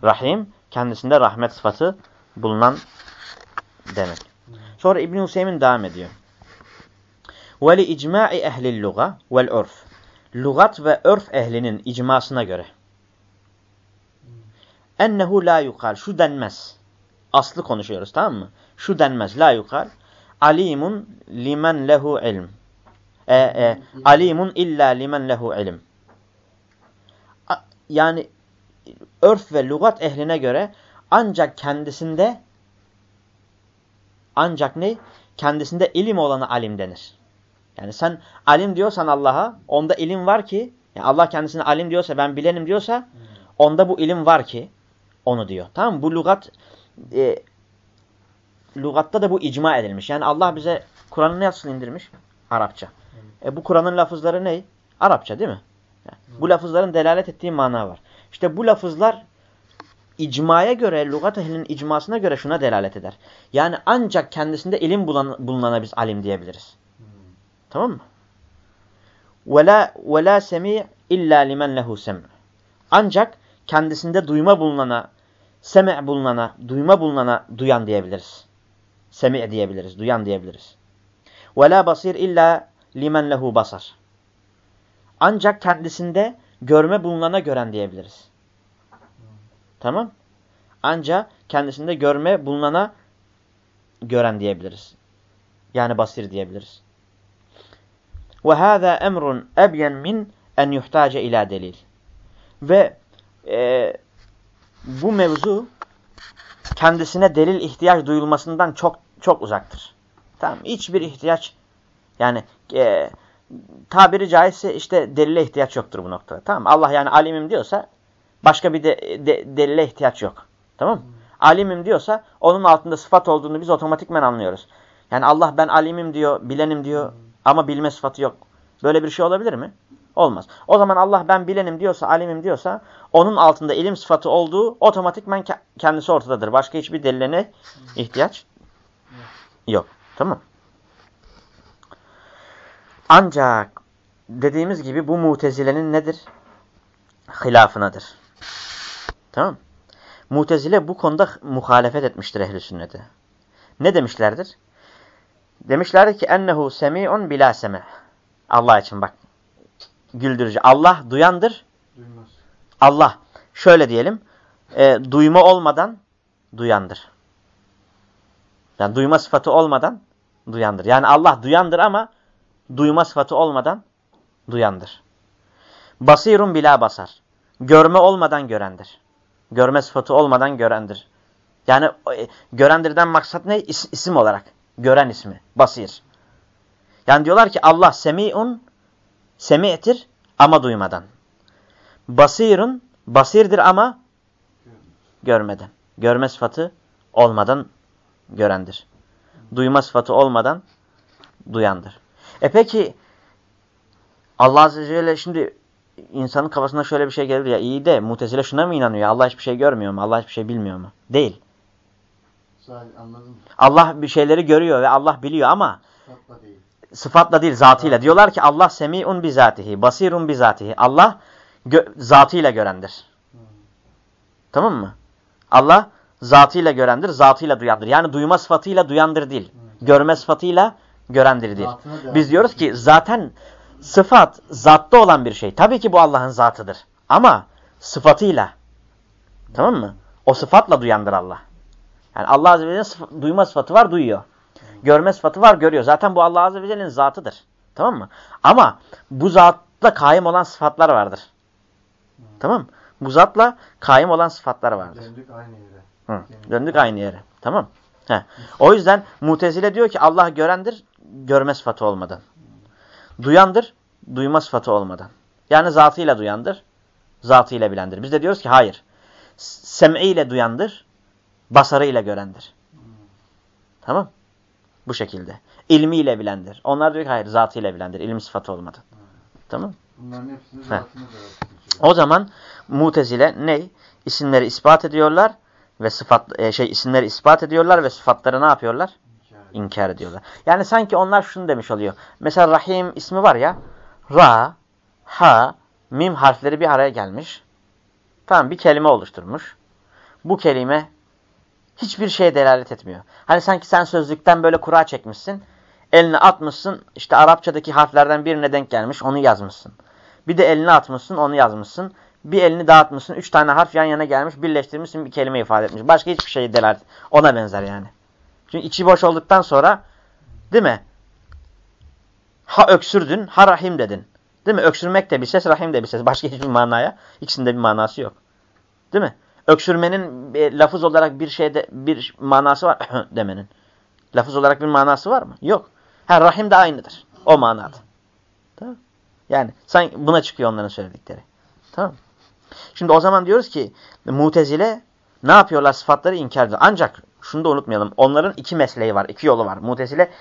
Rahim kendisinde rahmet sıfatı bulunan demek. Sonra İbn Hüseyin devam ediyor. Ve li icma'i ehli'l luga ve'l urf. Lugat ve örf ehlinin icmasına göre. Ennehu la yukal. Şu denmez. Aslı konuşuyoruz tamam mı? Şu denmez. La yukal. Alimun limen lehu ilm. E, e, alimun illa limen lehu ilm. Yani örf ve lugat ehline göre ancak kendisinde ancak ne? Kendisinde ilim olana alim denir. Yani sen alim diyorsan Allah'a onda ilim var ki yani Allah kendisine alim diyorsa ben bilenim diyorsa onda bu ilim var ki onu diyor. Tamam? Bu lügat e, lügatta da bu icma edilmiş. Yani Allah bize Kur'an'ı nasıl indirmiş? Arapça. E bu Kur'an'ın lafızları ne? Arapça değil mi? Yani, bu lafızların delalet ettiği mana var. İşte bu lafızlar icmaya göre, lügat ehlinin icmasına göre şuna delalet eder. Yani ancak kendisinde ilim bulan, bulunana biz alim diyebiliriz. Hmm. Tamam mı? وَلَا, وَلَا سَمِعْ illa limen lehu sem. Ancak kendisinde duyma bulunana, seme' bulunana, duyma bulunana duyan diyebiliriz. Semi' diyebiliriz, duyan diyebiliriz. وَلَا basir illa limen lehu basar. Ancak kendisinde görme bulunana gören diyebiliriz. Tamam. Ancak kendisinde görme bulunana gören diyebiliriz. Yani basir diyebiliriz. Ve hâzâ emrun ebyen min en yuhtace ila delil. Ve e, bu mevzu kendisine delil ihtiyaç duyulmasından çok çok uzaktır. Tamam Hiçbir ihtiyaç yani e, tabiri caizse işte delile ihtiyaç yoktur bu noktada. Tamam Allah yani alimim diyorsa başka bir de, de, delile ihtiyaç yok. Tamam mı? Hmm. Alimim diyorsa onun altında sıfat olduğunu biz otomatikmen anlıyoruz. Yani Allah ben alimim diyor, bilenim diyor hmm. ama bilme sıfatı yok. Böyle bir şey olabilir mi? Olmaz. O zaman Allah ben bilenim diyorsa, alimim diyorsa onun altında ilim sıfatı olduğu otomatikmen kendisi ortadadır. Başka hiçbir deliline ihtiyaç yok. Tamam Ancak dediğimiz gibi bu mutezilenin nedir? Hilafınadır. Tamam Mutezile bu konuda muhalefet etmiştir ehli sünnete. Ne demişlerdir? Demişlerdi ki ennehu semi'un bila seme. Allah için bak. Güldürücü. Allah duyandır. Duymaz. Allah şöyle diyelim. E, duyma olmadan duyandır. Yani duyma sıfatı olmadan duyandır. Yani Allah duyandır ama duyma sıfatı olmadan duyandır. Basirun bila basar. Görme olmadan görendir. Görme sıfatı olmadan görendir. Yani e, görendirden maksat ne? İs, isim olarak. Gören ismi. Basir. Yani diyorlar ki Allah semi'un semi'tir ama duymadan. Basirun basirdir ama görmeden. Görme sıfatı olmadan görendir. Duyma sıfatı olmadan duyandır. E peki Allah Azze ve Celle şimdi insanın kafasına şöyle bir şey gelir ya iyi de mutezile şuna mı inanıyor? Allah hiçbir şey görmüyor mu? Allah hiçbir şey bilmiyor mu? Değil. Mı? Allah bir şeyleri görüyor ve Allah biliyor ama Sıfatla değil. sıfatla değil zatıyla. Diyorlar ki Allah semi'un bizatihi, basirun bizatihi. Allah zatıyla görendir. Hı. Tamam mı? Allah zatıyla görendir, zatıyla duyandır. Yani duyma sıfatıyla duyandır değil. Hı. Görme sıfatıyla görendir devam Biz diyoruz ki zaten sıfat zatta olan bir şey. Tabii ki bu Allah'ın zatıdır. Ama sıfatıyla. Tamam mı? O sıfatla duyandır Allah. Yani Allah Azze ve Celle'nin sıf- duyma sıfatı var, duyuyor. Görme sıfatı var, görüyor. Zaten bu Allah Azze ve Celle'nin zatıdır. Tamam mı? Ama bu zatla kaim olan sıfatlar vardır. Tamam mı? Bu zatla kaim olan sıfatlar vardır. Döndük aynı yere. Hı. Döndük aynı yere. Tamam. He. O yüzden Mutezile diyor ki Allah görendir, görme sıfatı olmadan. Duyandır, duyma sıfatı olmadan. Yani zatıyla duyandır, zatıyla bilendir. Biz de diyoruz ki hayır. Sem'iyle duyandır, basarıyla görendir. Tamam. Bu şekilde. İlmiyle bilendir. Onlar diyor ki hayır zatıyla bilendir. İlim sıfatı olmadan. Tamam. Bunların hepsini zatına O zaman Mutezile ne? İsimleri ispat ediyorlar ve sıfat e, şey isimleri ispat ediyorlar ve sıfatları ne yapıyorlar? İnkar ediyorlar. Yani sanki onlar şunu demiş oluyor. Mesela Rahim ismi var ya. Ra, ha, mim harfleri bir araya gelmiş. Tamam bir kelime oluşturmuş. Bu kelime hiçbir şeye delalet etmiyor. Hani sanki sen sözlükten böyle kura çekmişsin. Eline atmışsın. işte Arapçadaki harflerden birine denk gelmiş. Onu yazmışsın. Bir de eline atmışsın. Onu yazmışsın. Bir elini dağıtmışsın. Üç tane harf yan yana gelmiş. Birleştirmişsin. Bir kelime ifade etmiş. Başka hiçbir şeye delalet. Ona benzer yani. Çünkü içi boş olduktan sonra değil mi? Ha öksürdün, ha rahim dedin. Değil mi? Öksürmek de bir ses, rahim de bir ses. Başka hiçbir manaya, ikisinde bir manası yok. Değil mi? Öksürmenin e, lafız olarak bir şeyde bir manası var demenin. Lafız olarak bir manası var mı? Yok. Ha rahim de aynıdır. O manada. Tamam. Yani sanki buna çıkıyor onların söyledikleri. Tamam. Şimdi o zaman diyoruz ki Mutezile ne yapıyorlar? Sıfatları inkar ediyor. Ancak şunu da unutmayalım. Onların iki mesleği var. iki yolu var. Mutezile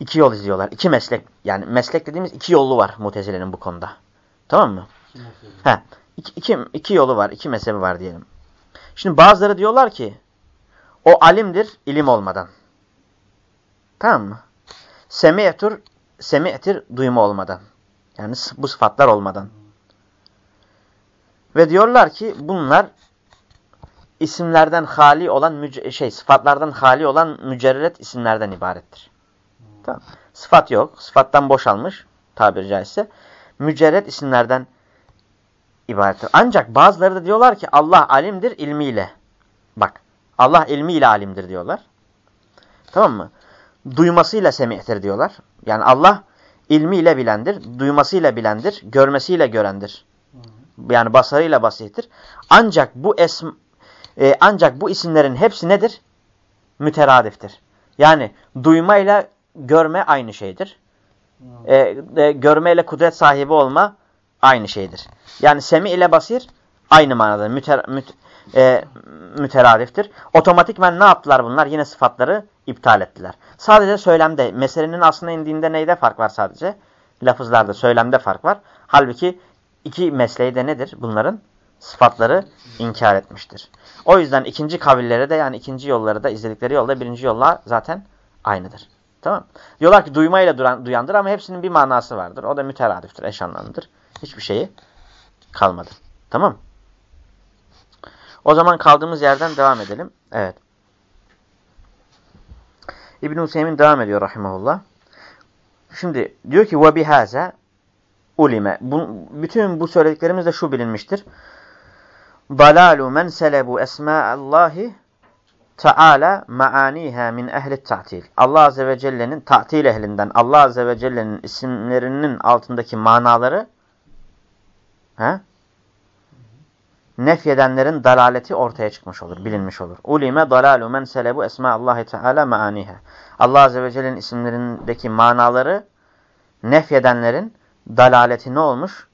iki yol izliyorlar. İki meslek. Yani meslek dediğimiz iki yolu var Mutezile'nin bu konuda. Tamam mı? He. İki, iki, iki yolu var. iki mezhebi var diyelim. Şimdi bazıları diyorlar ki o alimdir ilim olmadan. Tamam mı? Semi'tur semi'tir duyma olmadan. Yani bu sıfatlar olmadan. Ve diyorlar ki bunlar isimlerden hali olan şey sıfatlardan hali olan mücerret isimlerden ibarettir. Tamam. Sıfat yok. Sıfattan boşalmış tabiri caizse. Mücerret isimlerden ibarettir. Ancak bazıları da diyorlar ki Allah alimdir ilmiyle. Bak Allah ilmiyle alimdir diyorlar. Tamam mı? Duymasıyla semihtir diyorlar. Yani Allah ilmiyle bilendir, duymasıyla bilendir, görmesiyle görendir. Yani basarıyla basittir. Ancak bu esm e, ancak bu isimlerin hepsi nedir? Müteradiftir. Yani duymayla görme aynı şeydir. E, e, görmeyle kudret sahibi olma aynı şeydir. Yani semi ile basir aynı manada müter, müt, e, müteradiftir. Otomatikmen ne yaptılar bunlar? Yine sıfatları iptal ettiler. Sadece söylemde, meselenin aslına indiğinde neyde fark var sadece? Lafızlarda, söylemde fark var. Halbuki iki mesleği de nedir? Bunların sıfatları inkar etmiştir. O yüzden ikinci kavillere de yani ikinci yolları da izledikleri yolda birinci yolla zaten aynıdır. Tamam Diyorlar ki duymayla duran, duyandır ama hepsinin bir manası vardır. O da müteradiftir, eş anlamlıdır. Hiçbir şeyi kalmadı. Tamam O zaman kaldığımız yerden devam edelim. Evet. İbn-i Hüseyin devam ediyor rahimahullah. Şimdi diyor ki وَبِهَذَا ulime. Bu, bütün bu söylediklerimiz de şu bilinmiştir. Dalalu men selebu esma'allahi Teala maaniha min ehli ta'til. Allah azze ve celle'nin ta'til ehlinden Allah azze ve celle'nin isimlerinin altındaki manaları he? nefyedenlerin dalaleti ortaya çıkmış olur, bilinmiş olur. Ulime dalalu men selebu esma'allahi teala maaniha. Allah azze ve celle'nin isimlerindeki manaları nefyedenlerin dalaleti ne olmuş?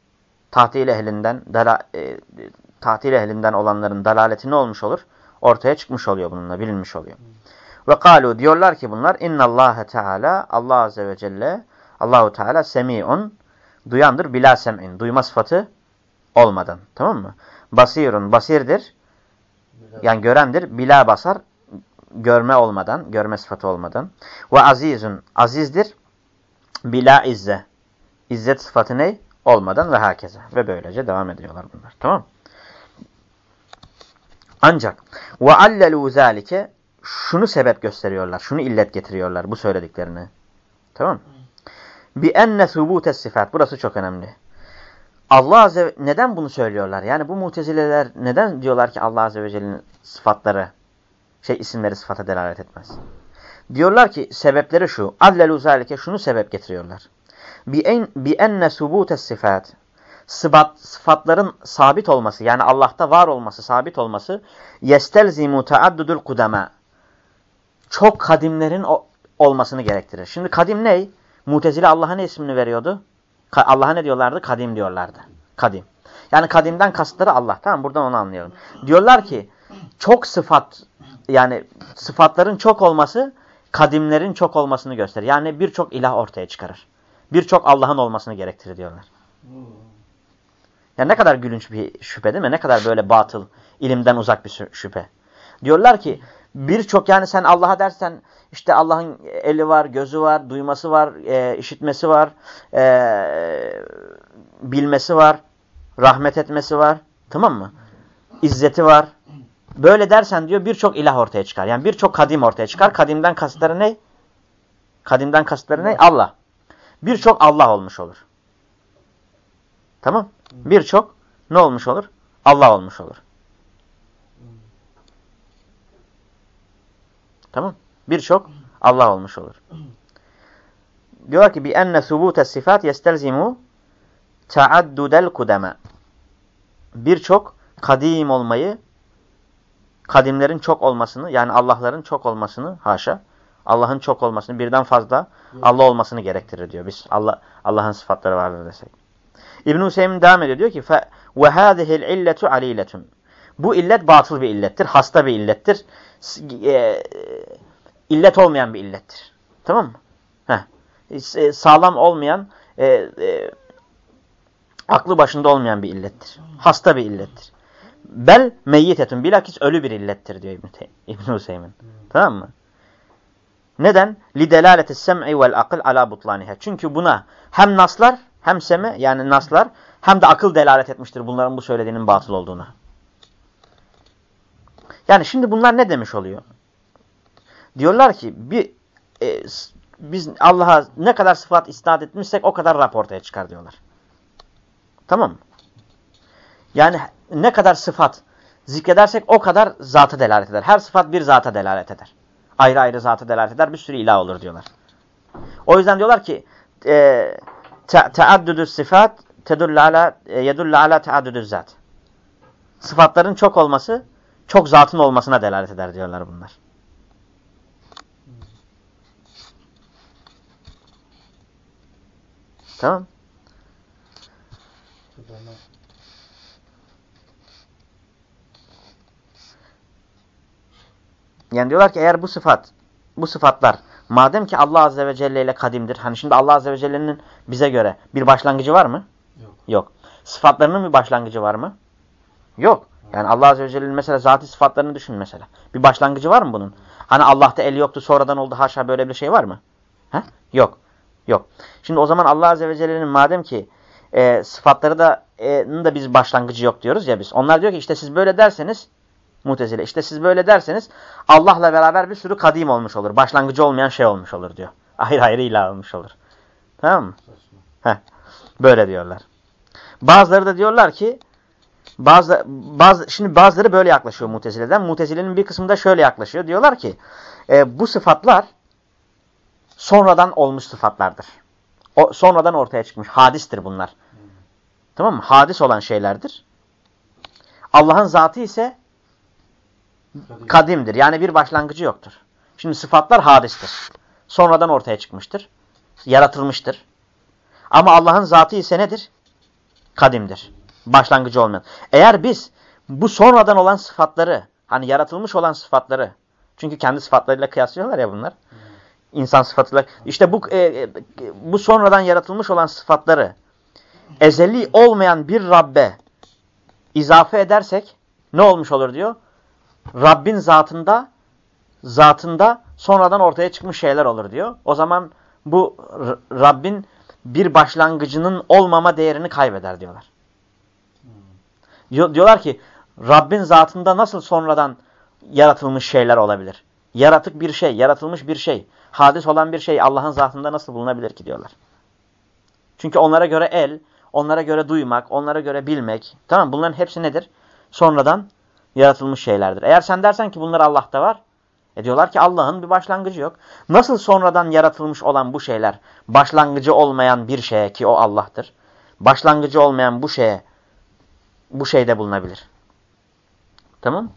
Tatil ehlinden, dala, e, tatil ehlinden olanların dalaleti ne olmuş olur? Ortaya çıkmış oluyor bununla, bilinmiş oluyor. Ve kalu diyorlar ki bunlar innallâhe teâlâ Allah azze ve celle Allahu Teala semi'un duyandır bila sem'in. Duyma sıfatı olmadan. Tamam mı? Basirun basirdir. Yani görendir. Bila basar görme olmadan, görme sıfatı olmadan. Ve azizun azizdir. Bila izze. İzzet sıfatı ne? Olmadan ve herkese. Ve böylece devam ediyorlar bunlar. Tamam Ancak ve allelu zalike şunu sebep gösteriyorlar. Şunu illet getiriyorlar bu söylediklerini. Tamam Bi enne subutes sifat. Burası çok önemli. Allah Azze neden bunu söylüyorlar? Yani bu mutezileler neden diyorlar ki Allah Azze ve Celle'nin sıfatları, şey isimleri sıfata delalet etmez? Diyorlar ki sebepleri şu. Allelu zalike şunu sebep getiriyorlar. Bi, en, bi enne subutes sifat. Sıfat, sıfatların sabit olması yani Allah'ta var olması, sabit olması yestelzimu taaddudul kudama. Çok kadimlerin olmasını gerektirir. Şimdi kadim ne? Mutezile Allah'a ne ismini veriyordu? Allah'a ne diyorlardı? Kadim diyorlardı. Kadim. Yani kadimden kasıtları Allah. Tamam buradan onu anlayalım. Diyorlar ki çok sıfat yani sıfatların çok olması kadimlerin çok olmasını gösterir. Yani birçok ilah ortaya çıkarır. Birçok Allah'ın olmasını gerektirir diyorlar. Yani ne kadar gülünç bir şüphe değil mi? Ne kadar böyle batıl, ilimden uzak bir şüphe. Diyorlar ki birçok yani sen Allah'a dersen işte Allah'ın eli var, gözü var, duyması var, e, işitmesi var, e, bilmesi var, rahmet etmesi var. Tamam mı? İzzeti var. Böyle dersen diyor birçok ilah ortaya çıkar. Yani birçok kadim ortaya çıkar. Kadimden kasıtları ne? Kadimden kasıtları ne? Allah. Birçok Allah olmuş olur. Tamam. Birçok ne olmuş olur? Allah olmuş olur. Tamam. Birçok Allah olmuş olur. Diyor ki bi enne subute sifat yestelzimu taaddudel kudema. Birçok kadim olmayı, kadimlerin çok olmasını, yani Allah'ların çok olmasını, haşa, Allah'ın çok olmasını, birden fazla Allah olmasını gerektirir diyor. Biz Allah Allah'ın sıfatları vardır desek. İbn Hüseyin devam ediyor diyor ki ve hadihi'l illetu aliletun. Bu illet batıl bir illettir, hasta bir illettir. E, illet olmayan bir illettir. Tamam mı? Heh. E, sağlam olmayan, e, e, aklı başında olmayan bir illettir. Hasta bir illettir. Bel meyyitetun. Bilakis ölü bir illettir diyor İbn, İbn Hüseyin. Hmm. Tamam mı? Neden? Lidelaleti sem'i vel akıl ala butlanihe. Çünkü buna hem naslar hem seme yani naslar hem de akıl delalet etmiştir bunların bu söylediğinin batıl olduğuna. Yani şimdi bunlar ne demiş oluyor? Diyorlar ki bir e, biz Allah'a ne kadar sıfat isnat etmişsek o kadar raportaya çıkar diyorlar. Tamam mı? Yani ne kadar sıfat zikredersek o kadar zata delalet eder. Her sıfat bir zata delalet eder. Ayrı ayrı zata delalet eder. Bir sürü ilah olur diyorlar. O yüzden diyorlar ki e, teaddüdü sıfat tedullu ala e, yedullu ala teaddüdü zat. Sıfatların çok olması çok zatın olmasına delalet eder diyorlar bunlar. Tamam. Yani diyorlar ki eğer bu sıfat, bu sıfatlar madem ki Allah Azze ve Celle ile kadimdir. Hani şimdi Allah Azze ve Celle'nin bize göre bir başlangıcı var mı? Yok. Yok. Sıfatlarının bir başlangıcı var mı? Yok. Yani Allah Azze ve Celle'nin mesela zati sıfatlarını düşün mesela. Bir başlangıcı var mı bunun? Hani Allah'ta el yoktu sonradan oldu haşa böyle bir şey var mı? He? Yok. Yok. Şimdi o zaman Allah Azze ve Celle'nin madem ki e, sıfatları da, e, da biz başlangıcı yok diyoruz ya biz. Onlar diyor ki işte siz böyle derseniz Mutezile işte siz böyle derseniz Allah'la beraber bir sürü kadim olmuş olur. Başlangıcı olmayan şey olmuş olur diyor. Ayrı ayrı ilah olmuş olur. Tamam mı? Heh. Böyle diyorlar. Bazıları da diyorlar ki bazı, bazı, şimdi bazıları böyle yaklaşıyor Mutezile'den. Mutezile'nin bir kısmı da şöyle yaklaşıyor. Diyorlar ki e, bu sıfatlar sonradan olmuş sıfatlardır. O, sonradan ortaya çıkmış. Hadistir bunlar. Hmm. Tamam mı? Hadis olan şeylerdir. Allah'ın zatı ise. Kadimdir. Yani bir başlangıcı yoktur. Şimdi sıfatlar hadistir. Sonradan ortaya çıkmıştır. Yaratılmıştır. Ama Allah'ın zatı ise nedir? Kadimdir. Başlangıcı olmayan. Eğer biz bu sonradan olan sıfatları, hani yaratılmış olan sıfatları, çünkü kendi sıfatlarıyla kıyaslıyorlar ya bunlar. İnsan sıfatıyla. İşte bu e, e, bu sonradan yaratılmış olan sıfatları ezeli olmayan bir Rabbe izafe edersek ne olmuş olur diyor? Rabbin zatında zatında sonradan ortaya çıkmış şeyler olur diyor. O zaman bu Rabbin bir başlangıcının olmama değerini kaybeder diyorlar. Diyorlar ki Rabbin zatında nasıl sonradan yaratılmış şeyler olabilir? Yaratık bir şey, yaratılmış bir şey, hadis olan bir şey Allah'ın zatında nasıl bulunabilir ki diyorlar. Çünkü onlara göre el, onlara göre duymak, onlara göre bilmek, tamam bunların hepsi nedir? Sonradan yaratılmış şeylerdir. Eğer sen dersen ki bunlar Allah'ta var, e diyorlar ki Allah'ın bir başlangıcı yok. Nasıl sonradan yaratılmış olan bu şeyler başlangıcı olmayan bir şeye ki o Allah'tır. Başlangıcı olmayan bu şeye bu şeyde bulunabilir. Tamam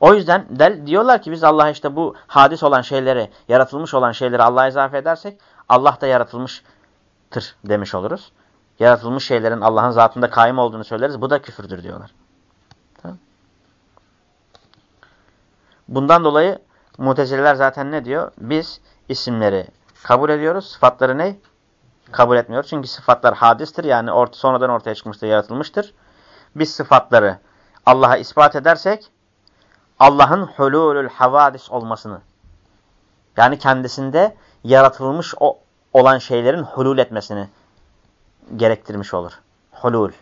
O yüzden del, diyorlar ki biz Allah'a işte bu hadis olan şeyleri, yaratılmış olan şeyleri Allah'a izafe edersek Allah da yaratılmıştır demiş oluruz. Yaratılmış şeylerin Allah'ın zatında kaim olduğunu söyleriz. Bu da küfürdür diyorlar. Bundan dolayı mutezileler zaten ne diyor? Biz isimleri kabul ediyoruz. Sıfatları ne? Kabul etmiyoruz. Çünkü sıfatlar hadistir. Yani ort sonradan ortaya çıkmıştır, yaratılmıştır. Biz sıfatları Allah'a ispat edersek Allah'ın hululül havadis olmasını yani kendisinde yaratılmış o, olan şeylerin hulul etmesini gerektirmiş olur. Hulul.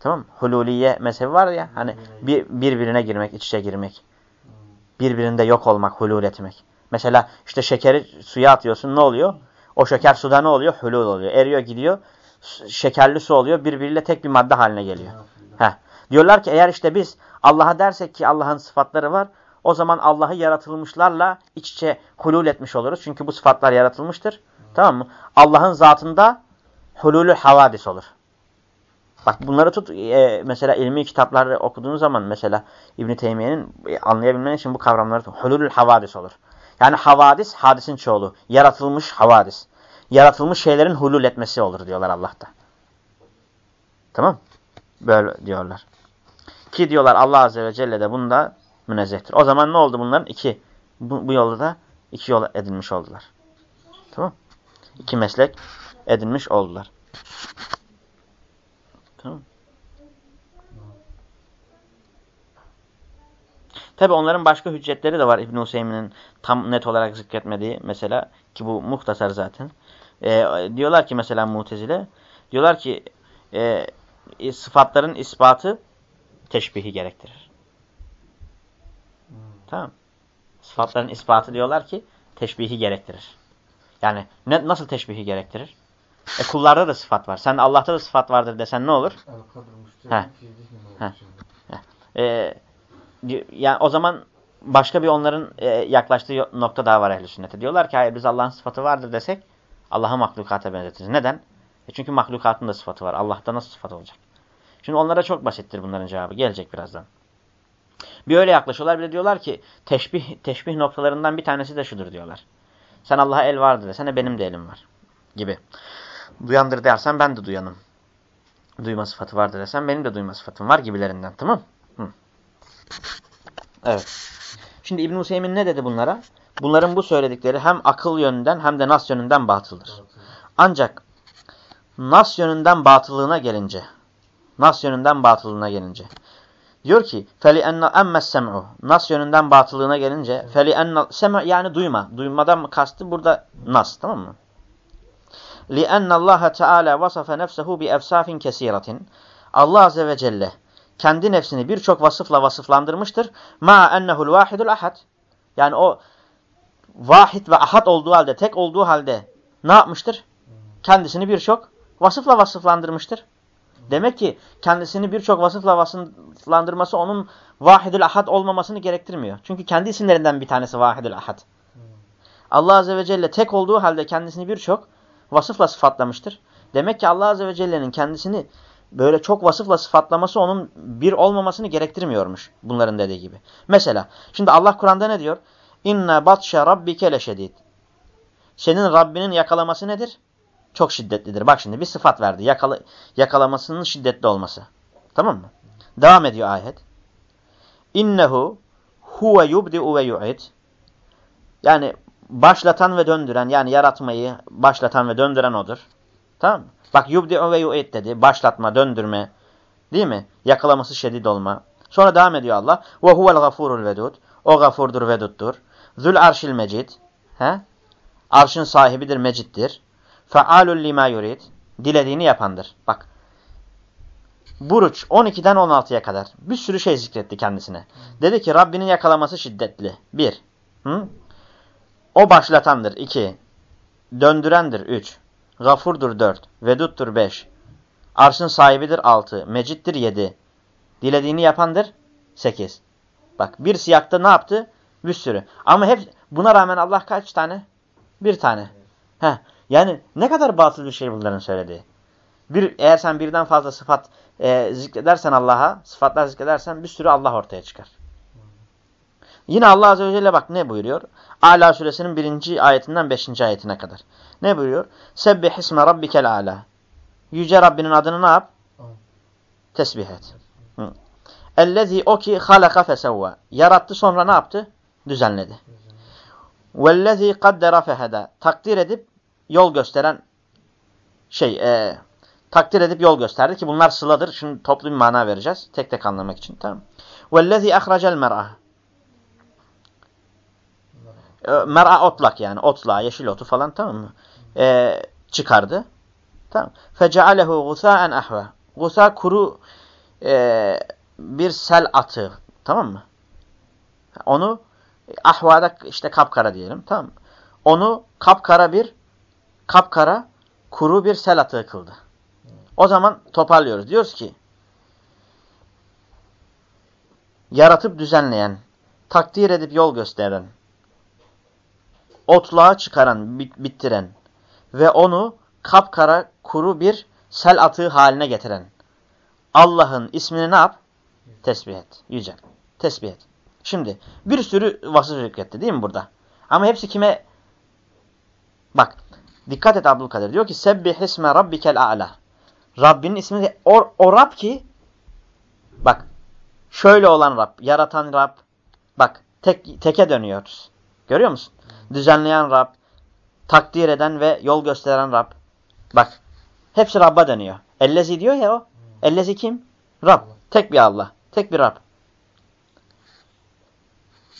Tamam Hululiye mezhebi var ya hani bir, birbirine girmek, iç içe girmek birbirinde yok olmak, hulul etmek. Mesela işte şekeri suya atıyorsun ne oluyor? O şeker suda ne oluyor? Hulul oluyor. Eriyor gidiyor. Şekerli su oluyor. Birbiriyle tek bir madde haline geliyor. Heh. Diyorlar ki eğer işte biz Allah'a dersek ki Allah'ın sıfatları var. O zaman Allah'ı yaratılmışlarla iç içe hulul etmiş oluruz. Çünkü bu sıfatlar yaratılmıştır. Tamam mı? Allah'ın zatında hululü havadis olur. Bak bunları tut e, mesela ilmi kitapları okuduğun zaman mesela İbn Teymiye'nin e, anlayabilmen için bu kavramları tut. Hululül havadis olur. Yani havadis hadisin çoğulu. Yaratılmış havadis. Yaratılmış şeylerin hulul etmesi olur diyorlar Allah'ta. Tamam? Böyle diyorlar. Ki diyorlar Allah Azze ve Celle de bunda münezzehtir. O zaman ne oldu bunların? iki bu, bu yolda da iki yol edinmiş oldular. Tamam? İki meslek edinmiş oldular. Tamam Tabi onların başka hüccetleri de var İbn-i Hüseyin'in tam net olarak zikretmediği mesela ki bu muhtasar zaten. E, diyorlar ki mesela mutezile diyorlar ki e, sıfatların ispatı teşbihi gerektirir. Hmm. Tamam. Sıfatların ispatı diyorlar ki teşbihi gerektirir. Yani ne, nasıl teşbihi gerektirir? E kullarda da sıfat var. Sen Allah'ta da sıfat vardır desen ne olur? He. He. He. yani o zaman başka bir onların e, yaklaştığı nokta daha var ehl sünnete. Diyorlar ki hayır biz Allah'ın sıfatı vardır desek Allah'a mahlukata benzetiriz. Neden? E çünkü mahlukatın da sıfatı var. Allah'ta nasıl sıfat olacak? Şimdi onlara çok basittir bunların cevabı. Gelecek birazdan. Bir öyle yaklaşıyorlar. Bir de diyorlar ki teşbih, teşbih noktalarından bir tanesi de şudur diyorlar. Sen Allah'a el vardır desene benim de elim var. Gibi. Duyandır dersen ben de duyanım. Duyma sıfatı vardır desem benim de duyma sıfatım var gibilerinden. Tamam Hı. Evet. Şimdi İbn-i Hüseyin ne dedi bunlara? Bunların bu söyledikleri hem akıl yönünden hem de nas yönünden batıldır. Ancak nas yönünden batıllığına gelince nas yönünden batıllığına gelince diyor ki enne emmes sem'u nas yönünden batıllığına gelince enne sem'u yani duyma. Duymadan kastı burada nas tamam mı? لِأَنَّ اللّٰهَ تَعَالَى وَصَفَ نَفْسَهُ بِاَفْسَافٍ كَس۪يرَةٍ Allah Azze ve Celle kendi nefsini birçok vasıfla vasıflandırmıştır. مَا اَنَّهُ الْوَاحِدُ الْاَحَدِ Yani o vahid ve ahad olduğu halde, tek olduğu halde ne yapmıştır? Kendisini birçok vasıfla vasıflandırmıştır. Demek ki kendisini birçok vasıfla vasıflandırması onun vahidül ahad olmamasını gerektirmiyor. Çünkü kendi isimlerinden bir tanesi vahidül ahad. Allah Azze ve Celle tek olduğu halde kendisini birçok vasıfla sıfatlamıştır. Demek ki Allah Azze ve Celle'nin kendisini böyle çok vasıfla sıfatlaması onun bir olmamasını gerektirmiyormuş bunların dediği gibi. Mesela şimdi Allah Kur'an'da ne diyor? İnne batşe rabbike leşedid. Senin Rabbinin yakalaması nedir? çok şiddetlidir. Bak şimdi bir sıfat verdi. Yakala, yakalamasının şiddetli olması. Tamam mı? Devam ediyor ayet. İnnehu huve yubdi'u ve yu'id. Yani başlatan ve döndüren yani yaratmayı başlatan ve döndüren odur. Tamam mı? Bak yubdi'u ve yu'id dedi. Başlatma, döndürme. Değil mi? Yakalaması şiddet olma. Sonra devam ediyor Allah. Ve huvel gafurul vedud. O gafurdur, veduttur. Zül arşil mecid. He? Arşın sahibidir, meciddir. Fealul lima yurid. Dilediğini yapandır. Bak. Buruç 12'den 16'ya kadar bir sürü şey zikretti kendisine. Dedi ki Rabbinin yakalaması şiddetli. Bir. Hı? O başlatandır. iki. Döndürendir. Üç. Gafurdur. Dört. Veduttur. Beş. Arşın sahibidir. Altı. Meciddir. Yedi. Dilediğini yapandır. Sekiz. Bak bir siyakta ne yaptı? Bir sürü. Ama hep buna rağmen Allah kaç tane? Bir tane. Heh. Yani ne kadar batıl bir şey bunların söylediği. Bir, eğer sen birden fazla sıfat e, zikredersen Allah'a, sıfatlar zikredersen bir sürü Allah ortaya çıkar. Yine Allah Azze ve Celle bak ne buyuruyor? Ala suresinin birinci ayetinden beşinci ayetine kadar. Ne buyuruyor? Sebbih isme rabbikel ala. Yüce Rabbinin adını ne yap? Tesbih et. Ellezî o ki halaka fesevva. Yarattı sonra ne yaptı? Düzenledi. Vellezî kaddera feheda. Takdir edip yol gösteren şey e, takdir edip yol gösterdi ki bunlar sıladır. Şimdi toplu bir mana vereceğiz. Tek tek anlamak için. Tamam. Vellezî ahracel mer'a. E, mer'a otlak yani. Otla, yeşil otu falan tamam mı? E, çıkardı. Tamam. Fecealehu gusâen ahva. Gusa kuru e, bir sel atı. Tamam mı? Onu ahvada işte kapkara diyelim. Tamam? Onu kapkara bir kapkara kuru bir sel atığı kıldı. O zaman toparlıyoruz. Diyoruz ki yaratıp düzenleyen, takdir edip yol gösteren, otluğa çıkaran, bittiren ve onu kapkara kuru bir sel atığı haline getiren Allah'ın ismini ne yap? Tesbih et. Yücel. Tesbih et. Şimdi bir sürü vasıf zikretti değil mi burada? Ama hepsi kime? Bak dikkat et Abdülkadir. Diyor ki Sebbih isme rabbikel a'la. Rabbinin ismi de o, o Rab ki bak şöyle olan Rab, yaratan Rab. Bak tek, teke dönüyoruz. Görüyor musun? Düzenleyen Rab, takdir eden ve yol gösteren Rab. Bak hepsi Rabb'a dönüyor. Ellezi diyor ya o. Ellezi kim? Rab. Tek bir Allah. Tek bir Rab.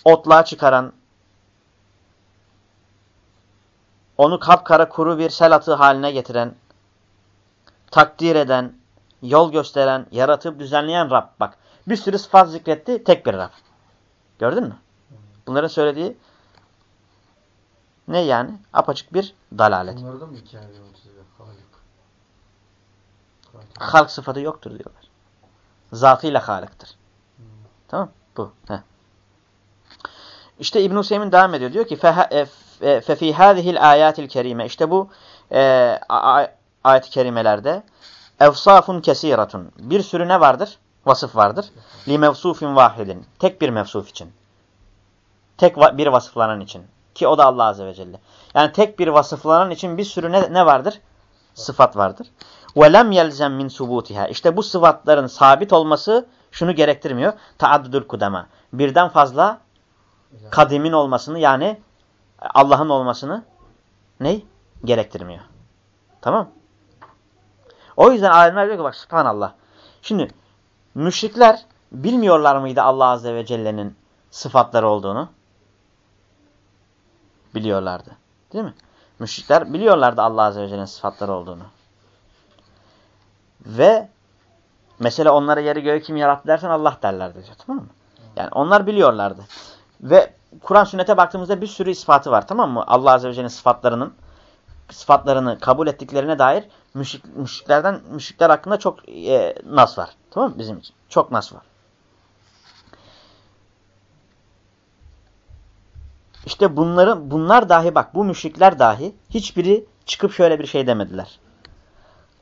Otluğa çıkaran, onu kapkara kuru bir sel atığı haline getiren, takdir eden, yol gösteren, yaratıp düzenleyen Rab. Bak bir sürü sıfat zikretti, tek bir Rab. Gördün mü? Bunların söylediği ne yani? Apaçık bir dalalet. Bunlarda mı hikaye yok size? Halik. Halk sıfatı yoktur diyorlar. Zatıyla halıktır. Hmm. Tamam Bu. Heh. İşte İbn-i Hüseyin devam ediyor. Diyor ki فَفِي هَذِهِ الْآيَاتِ الْكَرِيمَ İşte bu e, ayet-i kerimelerde evsafun kesiratun. Bir sürü ne vardır? Vasıf vardır. Li mevsufin vahidin. Tek bir mevsuf için. Tek bir vasıflanan için. Ki o da Allah Azze ve Celle. Yani tek bir vasıflanan için bir sürü ne, ne vardır? Sıfat vardır. وَلَمْ يَلْزَمْ min subutiha. İşte bu sıfatların sabit olması şunu gerektirmiyor. Taaddudul kudama. Birden fazla kadimin olmasını yani Allah'ın olmasını ne? Gerektirmiyor. Tamam O yüzden alimler diyor ki bak subhanallah. Şimdi müşrikler bilmiyorlar mıydı Allah Azze ve Celle'nin sıfatları olduğunu? Biliyorlardı. Değil mi? Müşrikler biliyorlardı Allah Azze ve Celle'nin sıfatları olduğunu. Ve mesela onlara yeri göğü kim yarattı dersen Allah derlerdi. Tamam mı? Yani onlar biliyorlardı. Ve Kur'an sünnete baktığımızda bir sürü ispatı var tamam mı? Allah Azze ve Celle'nin sıfatlarının sıfatlarını kabul ettiklerine dair müşrik, müşriklerden müşrikler hakkında çok e, nas var. Tamam mı bizim için? Çok nas var. İşte bunların bunlar dahi bak bu müşrikler dahi hiçbiri çıkıp şöyle bir şey demediler.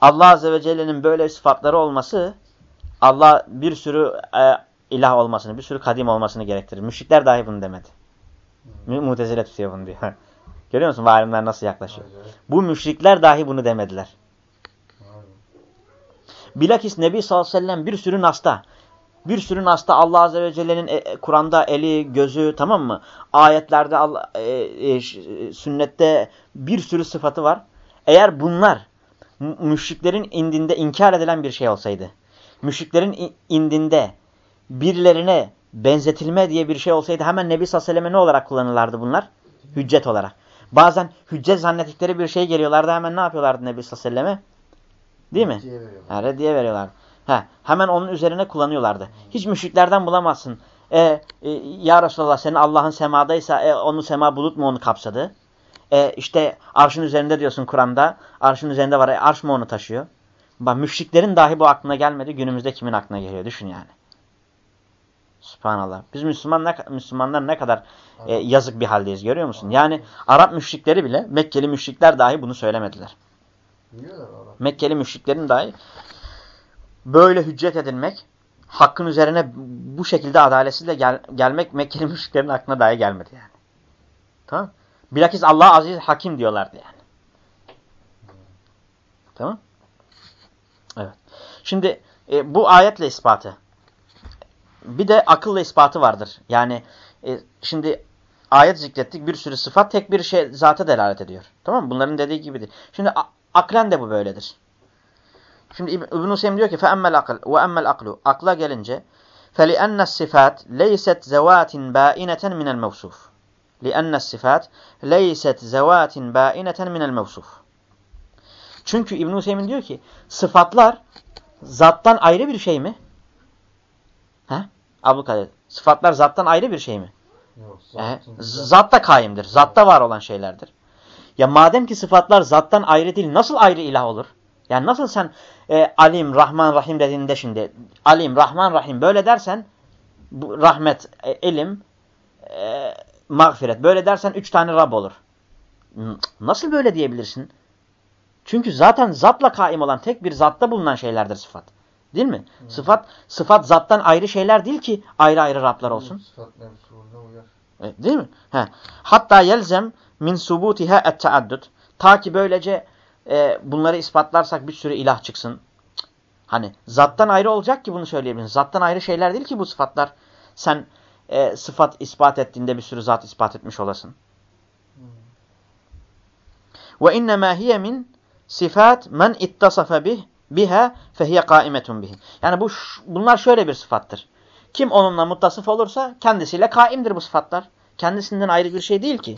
Allah Azze ve Celle'nin böyle sıfatları olması Allah bir sürü e, ilah olmasını, bir sürü kadim olmasını gerektirir. Müşrikler dahi bunu demedi. Mutezile tutuyor bunu diyor. Görüyor musun alimler nasıl yaklaşıyor? Bu müşrikler dahi bunu demediler. Bilakis Nebi sallallahu aleyhi ve sellem bir sürü nasta. Bir sürü nasta Allah azze ve celle'nin e, e, Kur'an'da eli, gözü tamam mı? Ayetlerde, Allah, e, e, e, sünnette bir sürü sıfatı var. Eğer bunlar mü- müşriklerin indinde inkar edilen bir şey olsaydı, müşriklerin indinde birilerine benzetilme diye bir şey olsaydı hemen Nebi sallallahu ne olarak kullanırlardı bunlar? Hüccet olarak. Bazen hüccet zannettikleri bir şey geliyorlardı hemen ne yapıyorlardı Nebi sallallahu? Değil mi? Diye veriyorlar. Ha, reddiye veriyorlar. Ha, hemen onun üzerine kullanıyorlardı. Hiç müşriklerden bulamazsın. E, e, ya Resulallah senin Allah'ın semadaysa e, onu sema bulut mu onu kapsadı? E, işte arşın üzerinde diyorsun Kur'an'da. Arşın üzerinde var. E, arş mı onu taşıyor? Bak müşriklerin dahi bu aklına gelmedi. Günümüzde kimin aklına geliyor? Düşün yani. Subhanallah. Biz Müslüman ne, Müslümanlar ne kadar e, yazık bir haldeyiz görüyor musun? Yani Arap müşrikleri bile Mekkeli müşrikler dahi bunu söylemediler. Mekkeli müşriklerin dahi böyle hüccet edilmek, hakkın üzerine bu şekilde adaletsizle gel gelmek Mekkeli müşriklerin aklına dahi gelmedi yani. Tamam Bilakis Allah aziz hakim diyorlardı yani. Tamam Evet. Şimdi e, bu ayetle ispatı. Bir de akılla ispatı vardır. Yani e, şimdi ayet zikrettik bir sürü sıfat tek bir şey zata delalet ediyor. Tamam mı? Bunların dediği gibidir. Şimdi aklen de bu böyledir. Şimdi İb- İbn-i Hüseyin diyor ki فَأَمَّ الْاَقْلُ وَأَمَّ الْاَقْلُ Akla gelince فَلِأَنَّ الصِّفَاتِ لَيْسَتْ زَوَاتٍ بَائِنَةً مِنَ الْمَوْصُوفِ لِأَنَّ الصِّفَاتِ لَيْسَتْ زَوَاتٍ بَائِنَةً مِنَ الْمَوْصُوفِ Çünkü İbn-i Hüseyin diyor ki sıfatlar zattan ayrı bir şey mi? He? Abdülkadir. Sıfatlar zattan ayrı bir şey mi? Yok. E, zatın- zatta kaimdir. Zatta var olan şeylerdir. Ya madem ki sıfatlar zattan ayrı değil nasıl ayrı ilah olur? Yani nasıl sen e, Alim, Rahman, Rahim dediğinde şimdi Alim, Rahman, Rahim böyle dersen bu rahmet, e, ilim, e, mağfiret böyle dersen üç tane Rab olur. Nasıl böyle diyebilirsin? Çünkü zaten zatla kaim olan tek bir zatta bulunan şeylerdir sıfat. Değil mi? Sıfat sıfat zattan ayrı şeyler değil ki ayrı ayrı Rablar olsun. Sıfat mevzuuna uyar. E, Değil mi? He. Hatta yelzem min subutiha et-taaddud. Ta ki böylece e, bunları ispatlarsak bir sürü ilah çıksın. Hani zattan ayrı olacak ki bunu söyleyebilirsin. Zattan ayrı şeyler değil ki bu sıfatlar. Sen e, sıfat ispat ettiğinde bir sürü zat ispat etmiş olasın. Ve innema hiye min sifat men ittasafa bih biha fehiye kaimetun bihi. Yani bu bunlar şöyle bir sıfattır. Kim onunla muttasıf olursa kendisiyle kaimdir bu sıfatlar. Kendisinden ayrı bir şey değil ki.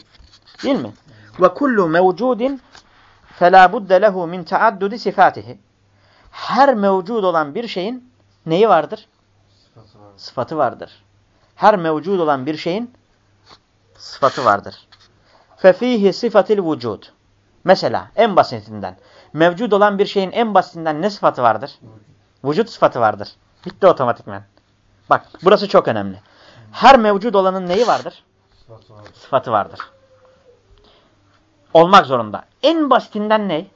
Değil mi? Ve kullu mevcudin fela budde lehu min taaddudi sifatihi. Her mevcud olan bir şeyin neyi vardır? Sıfatı var. Sıfatı vardır. Her mevcud olan bir şeyin sıfatı vardır. Fefihi sıfatil vücud. Mesela en basitinden. Mevcud olan bir şeyin en basitinden ne sıfatı vardır? Vücut sıfatı vardır. Bitti otomatikmen. Bak burası çok önemli. Her mevcud olanın neyi vardır? Sıfatı var. Sıfatı vardır. Olmak zorunda. En basitinden ne?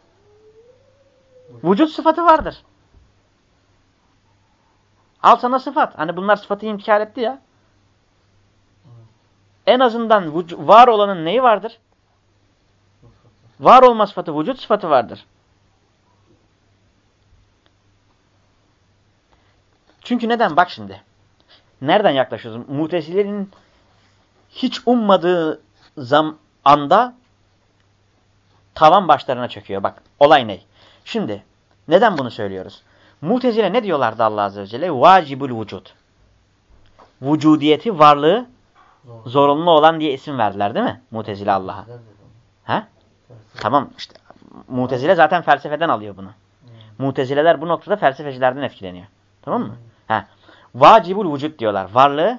Vücut sıfatı vardır. Al sana sıfat. Hani bunlar sıfatı inkar etti ya. En azından var olanın neyi vardır? Var olma sıfatı, vücut sıfatı vardır. Çünkü neden? Bak şimdi. Nereden yaklaşıyoruz? Mutezilerin hiç ummadığı zam anda tavan başlarına çöküyor. Bak olay ne? Şimdi neden bunu söylüyoruz? Mutezile ne diyorlardı Allah Azze ve Celle? Vacibul vücud. Vücudiyeti, varlığı Zor. zorunlu olan diye isim verdiler değil mi? Mutezile Allah'a. Felsefe. Tamam işte. Mutezile zaten felsefeden alıyor bunu. Mutezileler bu noktada felsefecilerden etkileniyor. Tamam mı? He. Vacibul vücut diyorlar. Varlığı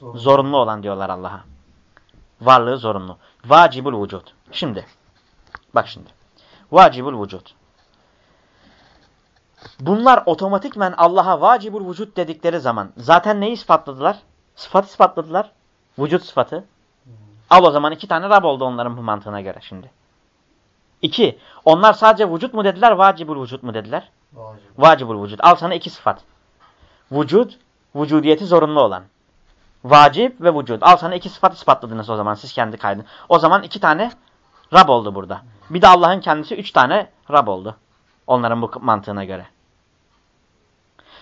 Zor. zorunlu olan diyorlar Allah'a. Varlığı zorunlu. Vacibul vücut. Şimdi. Bak şimdi. Vacibul vücut. Bunlar otomatikmen Allah'a vacibul vücut dedikleri zaman zaten neyi ispatladılar? Sıfat ispatladılar. Vücut sıfatı. Al o zaman iki tane Rab oldu onların bu mantığına göre şimdi. İki. Onlar sadece vücut mu dediler, vacibul vücut mu dediler? Vacip. Vacibul vücut. Al sana iki sıfat. Vücut, vücudiyeti zorunlu olan. Vacip ve vücut. Al sana iki sıfat ispatladınız o zaman siz kendi kaydın. O zaman iki tane Rab oldu burada. Bir de Allah'ın kendisi üç tane Rab oldu. Onların bu mantığına göre.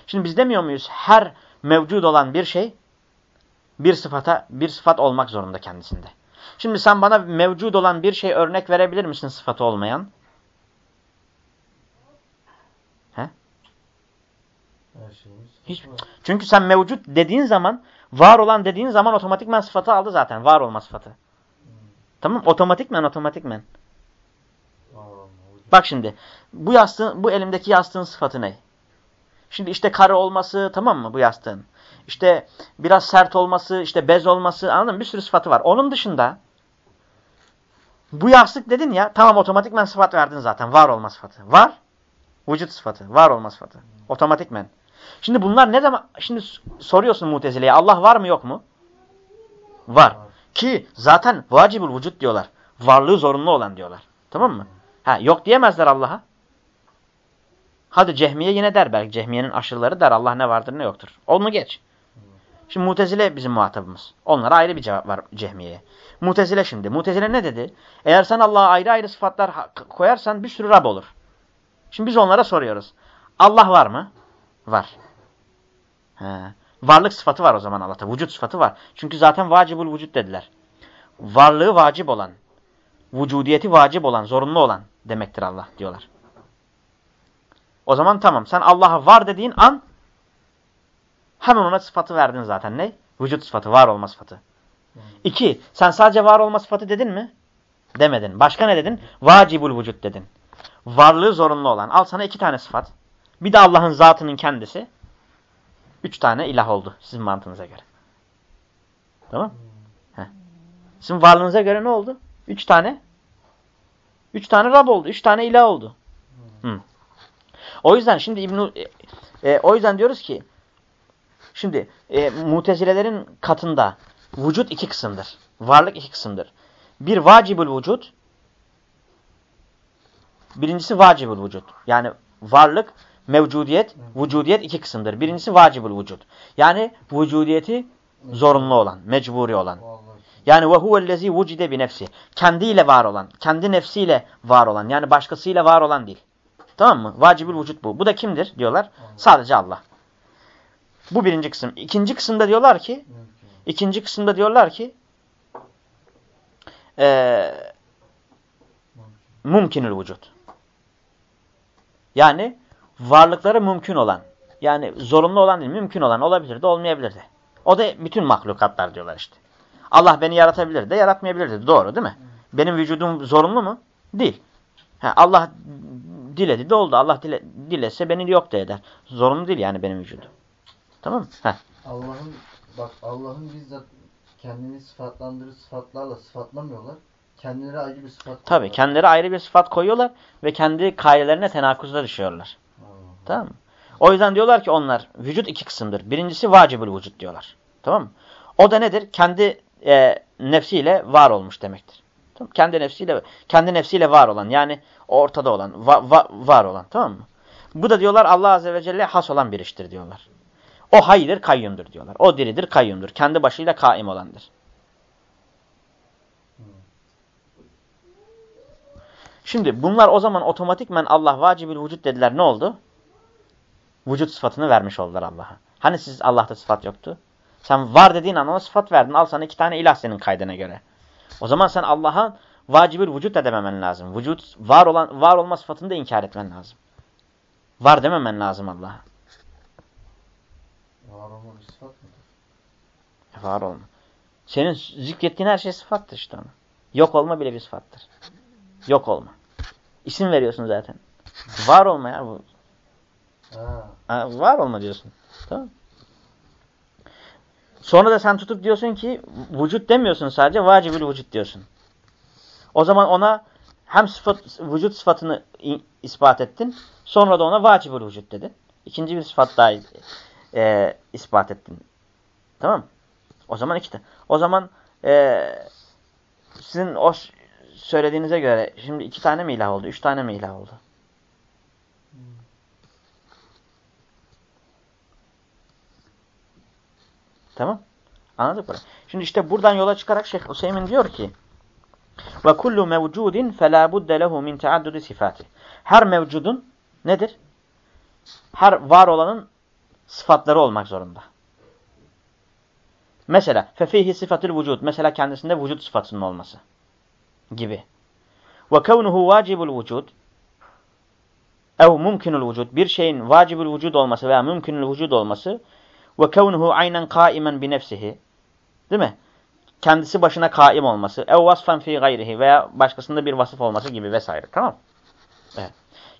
Şimdi biz demiyor muyuz? Her mevcud olan bir şey bir sıfata bir sıfat olmak zorunda kendisinde. Şimdi sen bana mevcud olan bir şey örnek verebilir misin sıfatı olmayan? He? Hiç. Çünkü sen mevcut dediğin zaman, var olan dediğin zaman otomatikmen sıfatı aldı zaten. Var olma sıfatı. Tamam Otomatikmen otomatikmen. Bak şimdi bu yastığın, bu elimdeki yastığın sıfatı ne? Şimdi işte kare olması tamam mı bu yastığın? İşte biraz sert olması, işte bez olması anladın mı? Bir sürü sıfatı var. Onun dışında bu yastık dedin ya tamam otomatikmen sıfat verdin zaten. Var olma sıfatı. Var. Vücut sıfatı. Var olma sıfatı. Otomatikmen. Şimdi bunlar ne zaman şimdi soruyorsun Mutezile'ye Allah var mı yok mu? Var. Ki zaten vacibul vücut diyorlar. Varlığı zorunlu olan diyorlar. Tamam mı? Ha yok diyemezler Allah'a. Hadi Cehmiye yine der belki. Cehmiye'nin aşırıları der Allah ne vardır ne yoktur. Onu geç. Şimdi Mutezile bizim muhatabımız. Onlara ayrı bir cevap var Cehmiye'ye. Mutezile şimdi. Mutezile ne dedi? Eğer sen Allah'a ayrı ayrı sıfatlar koyarsan bir sürü Rab olur. Şimdi biz onlara soruyoruz. Allah var mı? Var. He. Varlık sıfatı var o zaman Allah'ta. Vücut sıfatı var. Çünkü zaten vacibul vücut dediler. Varlığı vacip olan, vücudiyeti vacip olan, zorunlu olan demektir Allah diyorlar. O zaman tamam. Sen Allah'a var dediğin an hemen ona sıfatı verdin zaten. Ne? Vücut sıfatı, var olma sıfatı. İki, sen sadece var olma sıfatı dedin mi? Demedin. Başka ne dedin? Vacibul vücut dedin. Varlığı zorunlu olan. Al sana iki tane sıfat. Bir de Allah'ın zatının kendisi. Üç tane ilah oldu sizin mantığınıza göre. Tamam Heh. Sizin varlığınıza göre ne oldu? Üç tane. Üç tane Rab oldu. Üç tane ilah oldu. Hı. O yüzden şimdi İbn e, e, o yüzden diyoruz ki şimdi e, mutezilelerin katında vücut iki kısımdır. Varlık iki kısımdır. Bir vacibül vücut birincisi vacibül vücut. Yani varlık mevcudiyet, vücudiyet iki kısımdır. Birincisi vacibül vücut. Yani vücudiyeti zorunlu olan, mecburi olan. Yani ve huvellezî vucide bi nefsi. Kendiyle var olan, kendi nefsiyle var olan. Yani başkasıyla var olan değil. Tamam mı? Vacibül vücut bu. Bu da kimdir diyorlar? Sadece Allah. Bu birinci kısım. İkinci kısımda diyorlar ki ikinci kısımda diyorlar ki e, mümkünül vücut. Yani varlıkları mümkün olan. Yani zorunlu olan değil, mümkün olan olabilir de olmayabilir de. O da bütün mahlukatlar diyorlar işte. Allah beni yaratabilir de yaratmayabilir de. Doğru değil mi? Benim vücudum zorunlu mu? Değil. Ha, Allah diledi de oldu. Allah dile, dilese beni yok da eder. Zorunlu değil yani benim vücudum. Tamam mı? Allah'ın bak Allah'ın bizzat kendini sıfatlandırır sıfatlarla sıfatlamıyorlar. Kendileri ayrı bir sıfat Tabi kendileri ayrı bir sıfat koyuyorlar ve kendi kaidelerine tenakuzda düşüyorlar. Allah. Tamam mı? O yüzden diyorlar ki onlar vücut iki kısımdır. Birincisi vacibül vücut diyorlar. Tamam mı? O da nedir? Kendi e, nefsiyle var olmuş demektir. Tamam Kendi nefsiyle kendi nefsiyle var olan yani ortada olan, va, va, var olan tamam mı? Bu da diyorlar Allah azze ve celle has olan bir iştir diyorlar. O haydır, kayyumdur diyorlar. O diridir, kayyumdur. Kendi başıyla kaim olandır. Şimdi bunlar o zaman otomatikmen Allah vacibül vücut dediler. Ne oldu? Vücut sıfatını vermiş oldular Allah'a. Hani siz Allah'ta sıfat yoktu? Sen var dediğin an ona sıfat verdin. Al sana iki tane ilah senin kaydına göre. O zaman sen Allah'a vacibül vücut da dememen lazım. Vücut var olan var olma sıfatını da inkar etmen lazım. Var dememen lazım Allah'a. Var olma bir sıfat mıdır? Var olma. Senin zikrettiğin her şey sıfattır işte ona. Yok olma bile bir sıfattır. Yok olma. İsim veriyorsun zaten. Var olma ya bu. Ha. Ha, var olma diyorsun. Tamam. Sonra da sen tutup diyorsun ki vücut demiyorsun sadece vacibül vücut diyorsun. O zaman ona hem sıfat, vücut sıfatını ispat ettin. Sonra da ona vacibül vücut dedin. İkinci bir sıfat daha e, ispat ettin. Tamam O zaman iki de. O zaman e, sizin o söylediğinize göre şimdi iki tane mi ilah oldu? Üç tane mi ilah oldu? Tamam. Anladık mı? Şimdi işte buradan yola çıkarak Şeyh Hüseyin diyor ki Ve kullu mevcudin felâ budde lehu min sifati. Her mevcudun nedir? Her var olanın sıfatları olmak zorunda. Mesela fefihi sıfatül vücud. Mesela kendisinde vücut sıfatının olması gibi. Ve kevnuhu vacibul vücud ev mümkünül vücud. Bir şeyin vacibul vücud olması veya mümkünül vücud olması ve kevnuhu aynen kaimen bi nefsihi. Değil mi? Kendisi başına kaim olması. Ev vasfen fi gayrihi veya başkasında bir vasıf olması gibi vesaire. Tamam Evet.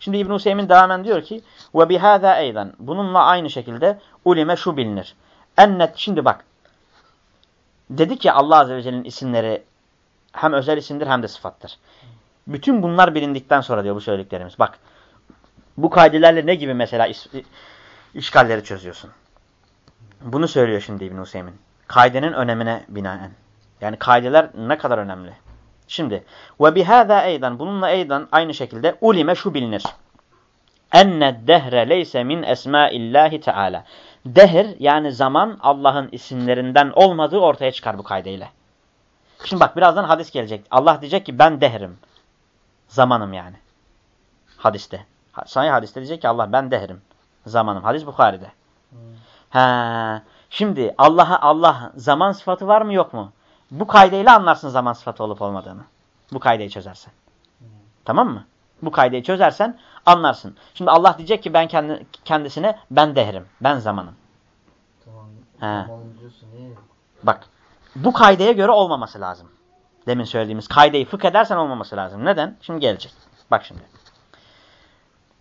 Şimdi İbn-i Hüseyin devamen diyor ki ve bihâzâ eyden. Bununla aynı şekilde ulime şu bilinir. Ennet şimdi bak. Dedik ya Allah Azze ve Celle'nin isimleri hem özel isimdir hem de sıfattır. Bütün bunlar bilindikten sonra diyor bu söylediklerimiz. Bak bu kaidelerle ne gibi mesela iş, işgalleri çözüyorsun? Bunu söylüyor şimdi İbn Hüseyin. Kaidenin önemine binaen. Yani kaideler ne kadar önemli. Şimdi ve bihâzâ eydan bununla eydan aynı şekilde ulime şu bilinir. Enne dehre leyse min esmaillahi teala. Dehir yani zaman Allah'ın isimlerinden olmadığı ortaya çıkar bu kaydeyle. Şimdi bak birazdan hadis gelecek. Allah diyecek ki ben dehrim. Zamanım yani. Hadiste. Sahih hadiste diyecek ki Allah ben dehrim. Zamanım. Hadis Bukhari'de. Hmm. Ha, şimdi Allah'a Allah zaman sıfatı var mı yok mu? Bu kaydeyle anlarsın zaman sıfatı olup olmadığını. Bu kaydeyi çözersen. Hmm. Tamam mı? Bu kaydeyi çözersen anlarsın. Şimdi Allah diyecek ki ben kendi, kendisine ben dehrim. Ben zamanım. Tamam. He. Bak bu kaydeye göre olmaması lazım. Demin söylediğimiz kaydeyi fıkh edersen olmaması lazım. Neden? Şimdi gelecek. Bak şimdi.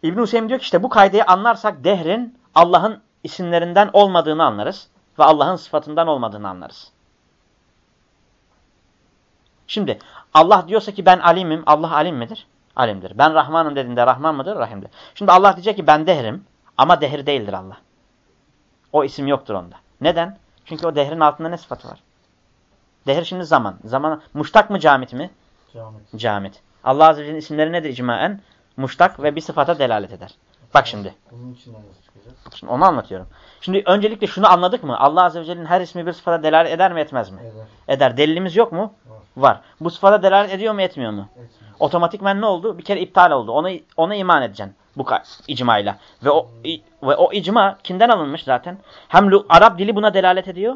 İbn-i Hüseyin diyor ki işte bu kaydeyi anlarsak dehrin Allah'ın isimlerinden olmadığını anlarız. Ve Allah'ın sıfatından olmadığını anlarız. Şimdi Allah diyorsa ki ben alimim. Allah alim midir? Alimdir. Ben Rahmanım dediğinde Rahman mıdır? Rahimdir. Şimdi Allah diyecek ki ben dehrim. Ama dehir değildir Allah. O isim yoktur onda. Neden? Çünkü o dehrin altında ne sıfatı var? Dehir şimdi zaman. Zaman muştak mı camit mi? Camit. Camit. Allah Azze ve Celle'nin isimleri nedir icmaen? Muştak ve bir sıfata delalet eder. Bak şimdi. Bunun için Şimdi onu anlatıyorum. Şimdi öncelikle şunu anladık mı? Allah Azze ve Celle'nin her ismi bir sıfata delalet eder mi etmez mi? Eder. Eder. Delilimiz yok mu? Var. Var. Bu sıfata delalet ediyor mu etmiyor mu? Etmiyor. Otomatikmen ne oldu? Bir kere iptal oldu. Ona, ona iman edeceksin bu icmayla. Ve o, ve o icma kimden alınmış zaten? Hem Arap dili buna delalet ediyor.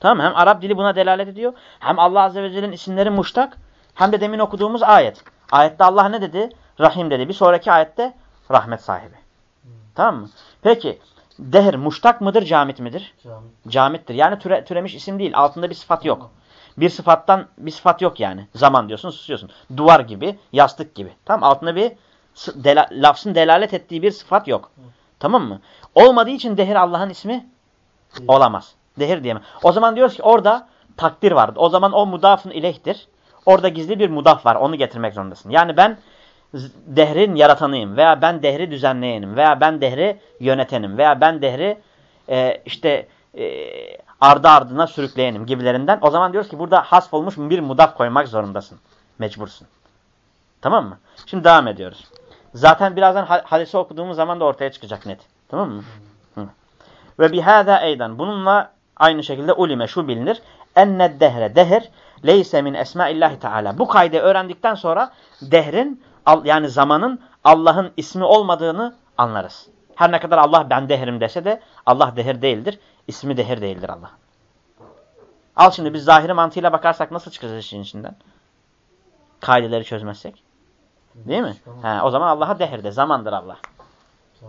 Tamam mı? Hem Arap dili buna delalet ediyor. Hem Allah Azze ve Celle'nin isimleri muştak. Hem de demin okuduğumuz ayet. Ayette Allah ne dedi? Rahim dedi. Bir sonraki ayette rahmet sahibi. Hmm. Tamam mı? Peki dehir muştak mıdır, camit midir? Camit. Camittir. Yani türe, türemiş isim değil. Altında bir sıfat yok. Bir sıfattan bir sıfat yok yani. Zaman diyorsun, susuyorsun. Duvar gibi, yastık gibi. Tamam Altında bir dela, lafzın delalet ettiği bir sıfat yok. Hı. Tamam mı? Olmadığı için dehir Allah'ın ismi değil. olamaz. Dehir diyemem. O zaman diyoruz ki orada takdir var. O zaman o mudafın ilehtir. Orada gizli bir mudaf var. Onu getirmek zorundasın. Yani ben dehrin yaratanıyım veya ben dehri düzenleyenim veya ben dehri yönetenim veya ben dehri e, işte e, ardı ardına sürükleyenim gibilerinden. O zaman diyoruz ki burada hasf olmuş bir mudaf koymak zorundasın. Mecbursun. Tamam mı? Şimdi devam ediyoruz. Zaten birazdan hadisi okuduğumuz zaman da ortaya çıkacak net. Tamam mı? Ve bihâzâ eydan. Bununla aynı şekilde ulime şu bilinir. Enned dehre. Dehir leyse min esmaillahi teala. Bu kaydı öğrendikten sonra dehrin yani zamanın Allah'ın ismi olmadığını anlarız. Her ne kadar Allah ben dehirim dese de Allah dehir değildir. İsmi dehir değildir Allah. Al şimdi biz zahiri mantığıyla bakarsak nasıl çıkacağız işin içinden? Kaideleri çözmezsek. Değil mi? He, o zaman Allah'a dehir de zamandır Allah.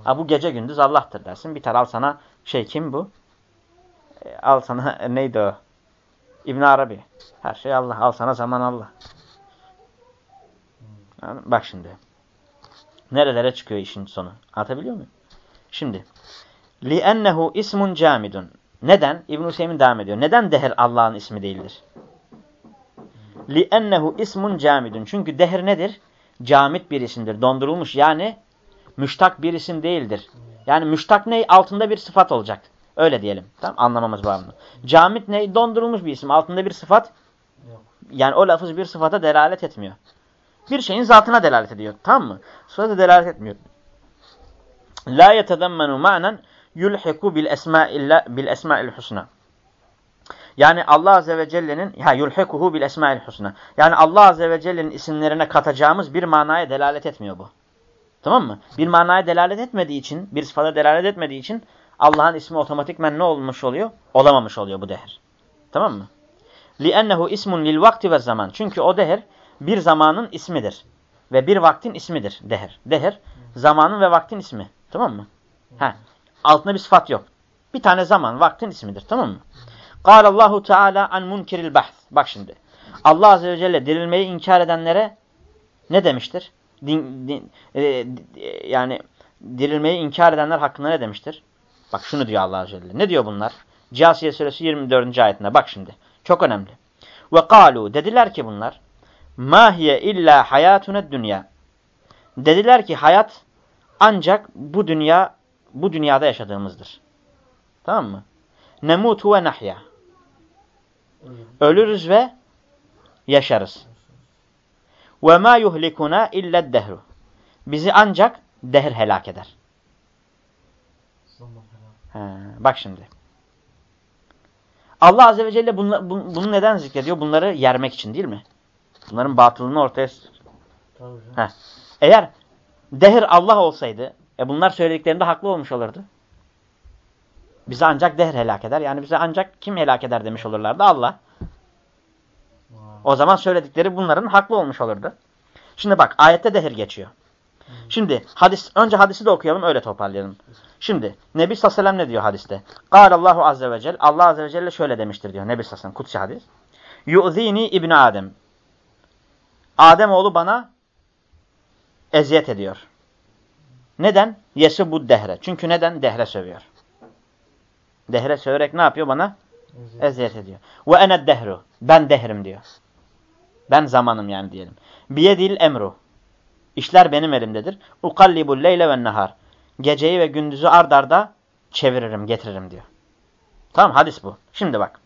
Ha, bu gece gündüz Allah'tır dersin. Biter al sana şey kim bu? E, al sana neydi o? İbn Arabi. Her şey Allah. Al sana zaman Allah. Yani bak şimdi. Nerelere çıkıyor işin sonu? Anlatabiliyor muyum? Şimdi. لِأَنَّهُ ismun camidun. Neden? İbn-i Hüseyin devam ediyor. Neden deher Allah'ın ismi değildir? لِأَنَّهُ ismun camidun. Çünkü deher nedir? Camit bir isimdir. Dondurulmuş. Yani müştak bir isim değildir. Yani müştak ne? Altında bir sıfat olacak. Öyle diyelim. Tamam Anlamamız bağımlı. Camit ne? Dondurulmuş bir isim. Altında bir sıfat. Yani o lafız bir sıfata delalet etmiyor bir şeyin zatına delalet ediyor. Tamam mı? Sıfata delalet etmiyor. La yetedammenu ma'nen yulhiku bil esma'il bil esma'il husna. Yani Allah Azze ve Celle'nin ha yulhikuhu bil esmail husna. Yani Allah Azze ve Celle'nin isimlerine katacağımız bir manaya delalet etmiyor bu. Tamam mı? Bir manaya delalet etmediği için, bir sıfata delalet etmediği için Allah'ın ismi otomatikmen ne olmuş oluyor? Olamamış oluyor bu deher. Tamam mı? لِأَنَّهُ ismun lil vakti ve zaman. Çünkü o deher bir zamanın ismidir. Ve bir vaktin ismidir deher. Deher zamanın ve vaktin ismi. Tamam mı? Ha. Altında bir sıfat yok. Bir tane zaman, vaktin ismidir. Tamam mı? Allahu Teala an munkiril bahth. Bak şimdi. Allah Azze ve Celle dirilmeyi inkar edenlere ne demiştir? Din, din, e, yani dirilmeyi inkar edenler hakkında ne demiştir? Bak şunu diyor Allah Azze ve Celle. Ne diyor bunlar? Casiye suresi 24. ayetinde. Bak şimdi. Çok önemli. Ve kalu dediler ki bunlar ma hiye illa hayatuna dünya. Dediler ki hayat ancak bu dünya bu dünyada yaşadığımızdır. Tamam mı? Nemutu ve nahya. Ölürüz ve yaşarız. Ve ma yuhlikuna illa dehru. Bizi ancak dehr helak eder. He, bak şimdi. Allah Azze ve Celle bunu, bunu neden zikrediyor? Bunları yermek için değil mi? Bunların batılını ortaya... Heh. Eğer dehir Allah olsaydı, e bunlar söylediklerinde haklı olmuş olurdu. Bizi ancak dehr helak eder. Yani bize ancak kim helak eder demiş olurlardı? Allah. O zaman söyledikleri bunların haklı olmuş olurdu. Şimdi bak ayette dehir geçiyor. Şimdi hadis önce hadisi de okuyalım öyle toparlayalım. Şimdi Nebi sallallahu aleyhi ve sellem ne diyor hadiste? Allahu azze ve celle Allah azze ve celle şöyle demiştir diyor Nebi sallallahu aleyhi ve sellem kutsi hadis. Yu'zini ibn Adem. Adem oğlu bana eziyet ediyor. Neden? Yesi bu dehre. Çünkü neden? Dehre sövüyor. Dehre söverek ne yapıyor bana? Eziyet, eziyet ediyor. Ve ened dehru. Ben dehrim diyor. Ben zamanım yani diyelim. Biyedil emru. İşler benim elimdedir. Ukallibul leyle ve nehar. Geceyi ve gündüzü ard arda çeviririm, getiririm diyor. Tamam hadis bu. Şimdi bak.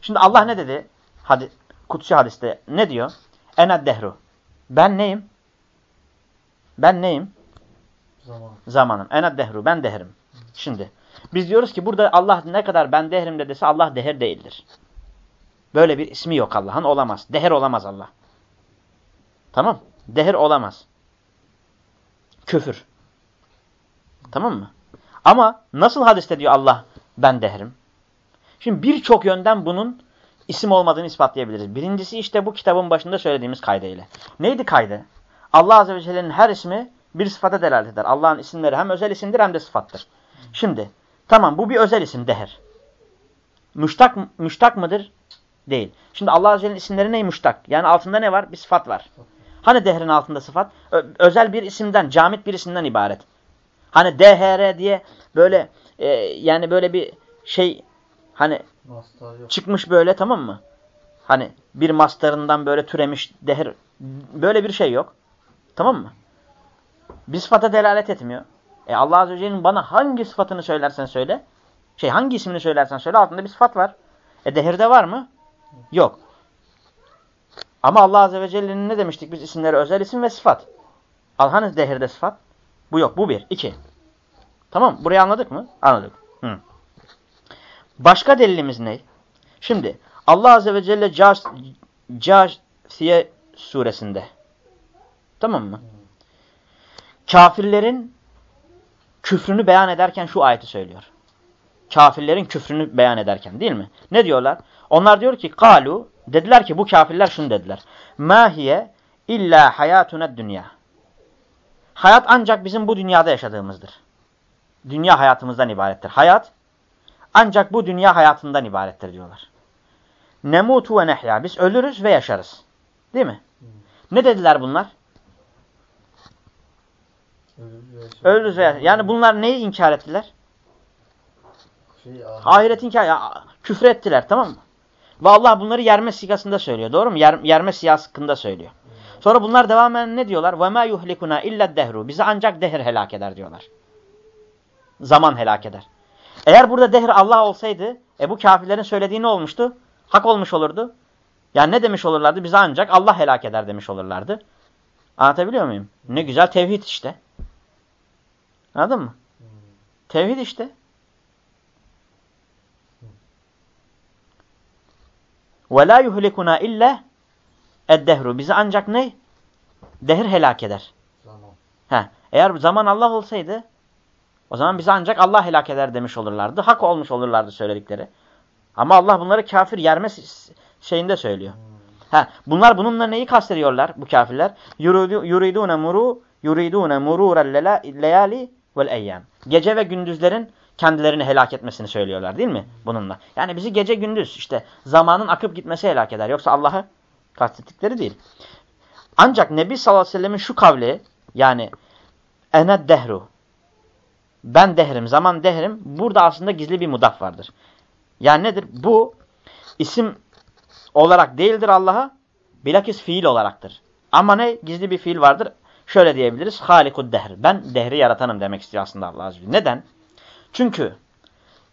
Şimdi Allah ne dedi? Hadi, kutsi hadiste ne diyor? Ened dehru. Ben neyim? Ben neyim? Zaman. Zamanım. Ened dehru. Ben dehrim. Şimdi biz diyoruz ki burada Allah ne kadar ben dehrim de dese Allah deher değildir. Böyle bir ismi yok Allah'ın. Olamaz. Deher olamaz Allah. Tamam. Deher olamaz. Küfür. Tamam mı? Ama nasıl hadiste diyor Allah ben dehrim? Şimdi birçok yönden bunun isim olmadığını ispatlayabiliriz. Birincisi işte bu kitabın başında söylediğimiz kaydeyle. Neydi kaydı? Allah Azze ve Celle'nin her ismi bir sıfata delalet eder. Allah'ın isimleri hem özel isimdir hem de sıfattır. Şimdi tamam bu bir özel isim deher. Müştak, müştak mıdır? Değil. Şimdi Allah Azze ve Celle'nin isimleri ne müştak? Yani altında ne var? Bir sıfat var. Hani dehrin altında sıfat? Ö özel bir isimden, camit bir isimden ibaret. Hani DHR diye böyle e, yani böyle bir şey hani çıkmış böyle tamam mı? Hani bir mastarından böyle türemiş dehr böyle bir şey yok. Tamam mı? Bir sıfata delalet etmiyor. E Allah Azze ve Celle'nin bana hangi sıfatını söylersen söyle. Şey hangi ismini söylersen söyle altında bir sıfat var. E dehirde var mı? Yok. Ama Allah Azze ve Celle'nin ne demiştik biz isimleri özel isim ve sıfat. Hani dehirde sıfat? Bu yok. Bu bir. İki. Tamam. Burayı anladık mı? Anladık. Hı. Başka delilimiz ne? Şimdi Allah Azze ve Celle Câsiye suresinde tamam mı? Kafirlerin küfrünü beyan ederken şu ayeti söylüyor. Kafirlerin küfrünü beyan ederken değil mi? Ne diyorlar? Onlar diyor ki kalu dediler ki bu kafirler şunu dediler. Mahiye illa hayatuna dünya. Hayat ancak bizim bu dünyada yaşadığımızdır. Dünya hayatımızdan ibarettir. Hayat ancak bu dünya hayatından ibarettir diyorlar. Nemutu ve nehya. Biz ölürüz ve yaşarız. Değil mi? Hmm. Ne dediler bunlar? Ölürüz ve yaşarız. Yani bunlar neyi inkar ettiler? Şey, ahiret inkar. Ya, küfür ettiler tamam mı? Ve Allah bunları yerme sigasında söylüyor. Doğru mu? Yer, yerme siyasında söylüyor. Hmm. Sonra bunlar devamen ne diyorlar? وَمَا يُحْلِكُنَا illa dehru. Bizi ancak dehir helak eder diyorlar. Zaman helak eder. Eğer burada dehr Allah olsaydı e bu kafirlerin söylediği ne olmuştu? Hak olmuş olurdu. Yani ne demiş olurlardı? Bizi ancak Allah helak eder demiş olurlardı. Anlatabiliyor muyum? Ne güzel tevhid işte. Anladın mı? Tevhid işte. Ve la yuhlikuna illa eddehru. Bizi ancak ne? Dehir helak eder. Zaman. Heh. Eğer zaman Allah olsaydı o zaman bizi ancak Allah helak eder demiş olurlardı. Hak olmuş olurlardı söyledikleri. Ama Allah bunları kafir yerme şeyinde söylüyor. Ha, bunlar bununla neyi kastediyorlar bu kafirler? Yuridune muru yuridune mururel leyali vel eyyam. Gece ve gündüzlerin kendilerini helak etmesini söylüyorlar değil mi bununla? Yani bizi gece gündüz işte zamanın akıp gitmesi helak eder. Yoksa Allah'ı kastettikleri değil. Ancak Nebi sallallahu aleyhi ve sellemin şu kavli yani ene dehru ben dehrim, zaman dehrim burada aslında gizli bir mudaf vardır. Yani nedir? Bu isim olarak değildir Allah'a bilakis fiil olaraktır. Ama ne? Gizli bir fiil vardır. Şöyle diyebiliriz. Halikud dehr. Ben dehri yaratanım demek istiyor aslında Allah Azze Neden? Çünkü